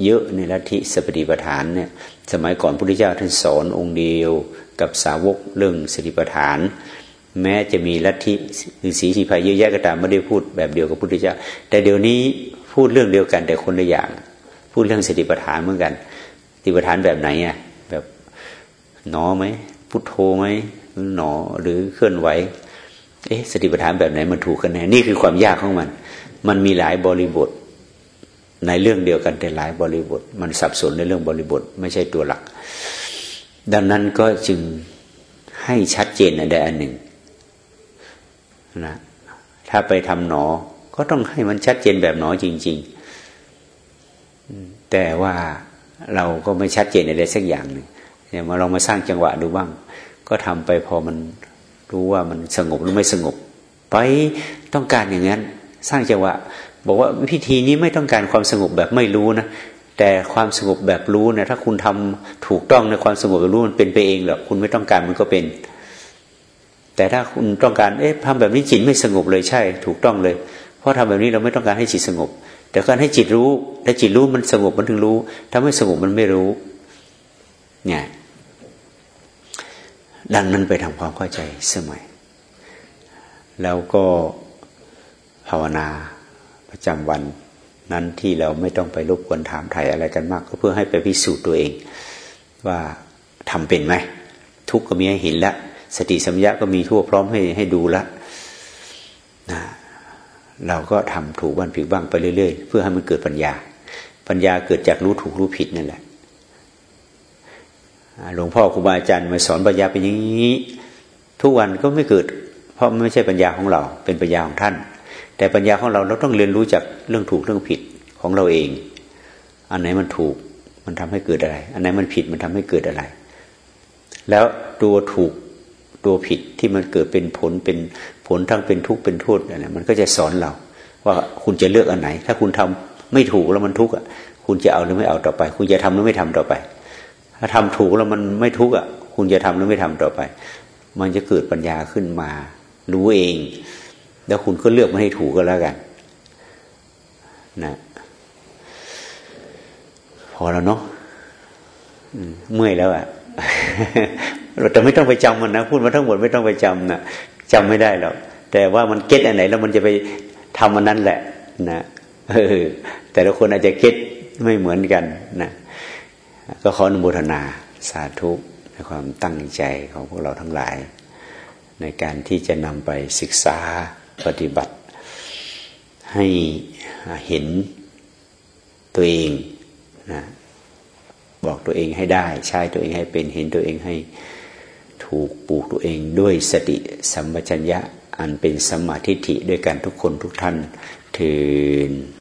เยอะในลัทธิสปฏิปทานเนี่ย สมัยก่อนพระพุทธเจ้าท่านสอนองค์เดียวกับสาวกเรื่องสติปัฏฐาน แม้จะมีลัทธิฤาษีชีพายเยอะแยะก็ตามไม่ได้พูดแบบเดียวกับพุทธเจ้า แต่เดี๋ยวนี้พูดเรื่องเดียวกัน แต่คนละอย่าง พูดเรื่องสติปัฏฐานเหมือนกันสติปัฏฐานแบบไหนอะแบบหนอไหมพุทโธไหมหนอหรือเคลื่อนไหวเอ๊ะสติปัฏฐานแบบไหนมันถูกกันแน่นี่คือความยากของมัน มันมีหลายบริบท ในเรื่องเดียวกันแต่หลายบริบท มันสับสนในเรื่องบริบท ไม่ใช่ตัวหลัก ดังนั้นก็จึงให้ชัดเจนในใดอันหนึ่ง นะถ้าไปทำหนอ ก็ต้องให้มันชัดเจนแบบหนอจริง ๆ แต่ว่าเราก็ไม่ชัดเจนอะไรสักอย่างหนึ่งเนี่ยมาลองมาสร้างจังหวะดูบ้าง ก็ทำไปพอมันรู้ว่ามันสงบหรือไม่สงบ ไปต้องการอย่างนั้น สร้างจังหวะ บอกว่าพิธีนี้ไม่ต้องการความสงบแบบไม่รู้นะแต่ความสงบแบบรู้นี่ยถ้าคุณทำถูกต้องในความสงบแบบรู้มันเป็นไปเองหรอกคุณไม่ต้องการมันก็เป็น แต่ถ้าคุณต้องการเอ๊ะทำแบบนี้จิตไม่สงบเลยใช่ ถูกต้องเลย เพราะทำแบบนี้เราไม่ต้องการให้จิตสงบ แต่การให้จิตรู้ถ้าจิตรู้มันสงบมันถึงรู้ ถ้าไม่สงบมันไม่รู้ เนี่ย ดังนั้นไปทำความเข้าใจสมัยแล้วก็ภาวนาประจำวันนั้นที่เราไม่ต้องไปรบกวนถามไถ่อะไรกันมาก ก็เพื่อให้ไปพิสูจน์ตัวเอง ว่าทำเป็นไหมทุกข์ก็มีให้เห็นแล้ว สติสัมยาก็มีทั่วพร้อมให้ให้ดูละนะเราก็ทำถูกบ้านผิดบ้างไปเรื่อยๆ เพื่อให้มันเกิดปัญญา ปัญญาเกิดจากรู้ถูกรู้ผิดนั่นแหละหลวงพ่อครูบาอาจารย์มาสอนปัญญาเป็นอย่างนี้ ทุกวันก็ไม่เกิด เพราะไม่ใช่ปัญญาของเรา เป็นปัญญาของท่าน แต่ปัญญาของเราเราต้องเรียนรู้จากเรื่องถูกเรื่องผิดของเราเอง อันไหนมันถูกมันทำให้เกิดอะไร อันไหนมันผิดมันทำให้เกิดอะไร แล้วตัวถูก ตัวผิดที่มันเกิดเป็นผลเป็นผลทั้งเป็นทุกข์เป็นโทษอะไรมันก็จะสอนเรา ว่าคุณจะเลือกอันไหน ถ้าคุณทำไม่ถูกแล้วมันทุกข์อะ คุณจะเอาหรือไม่เอาต่อไป คุณจะทำหรือไม่ทำต่อไป ถ้าทำถูกแล้วมันไม่ทุกข์อะ คุณจะทำหรือไม่ทำต่อไป มันจะเกิดปัญญาขึ้นมา รู้เอง แล้วคุณก็เลือกมาให้ถูกก็แล้วกัน นะ พอแล้วเนาะเมื่อยแล้วอะ แต่ไม่ต้องไปจำมันนะพูดมาทั้งหมดไม่ต้องไปจำนะจำไม่ได้หรอกแต่ว่ามันเก็ตอันไหน แล้วมันจะไปทำมันนั้นแหละนะเออแต่ละคนอาจจะเก็ตไม่เหมือนกันนะก็ขออนุโมทนาสาธุในความตั้งใจของพวกเราทั้งหลาย ในการที่จะนำไปศึกษาปฏิบัติ ให้เห็นตัวเองนะ บอกตัวเองให้ได้ ใช้ตัวเองให้เป็นเห็นตัวเองให้ถูกปลูกตัวเองด้วยสติสัมปชัญญะอันเป็นสมาธิิด้วยกันทุกคนทุกท่านถือ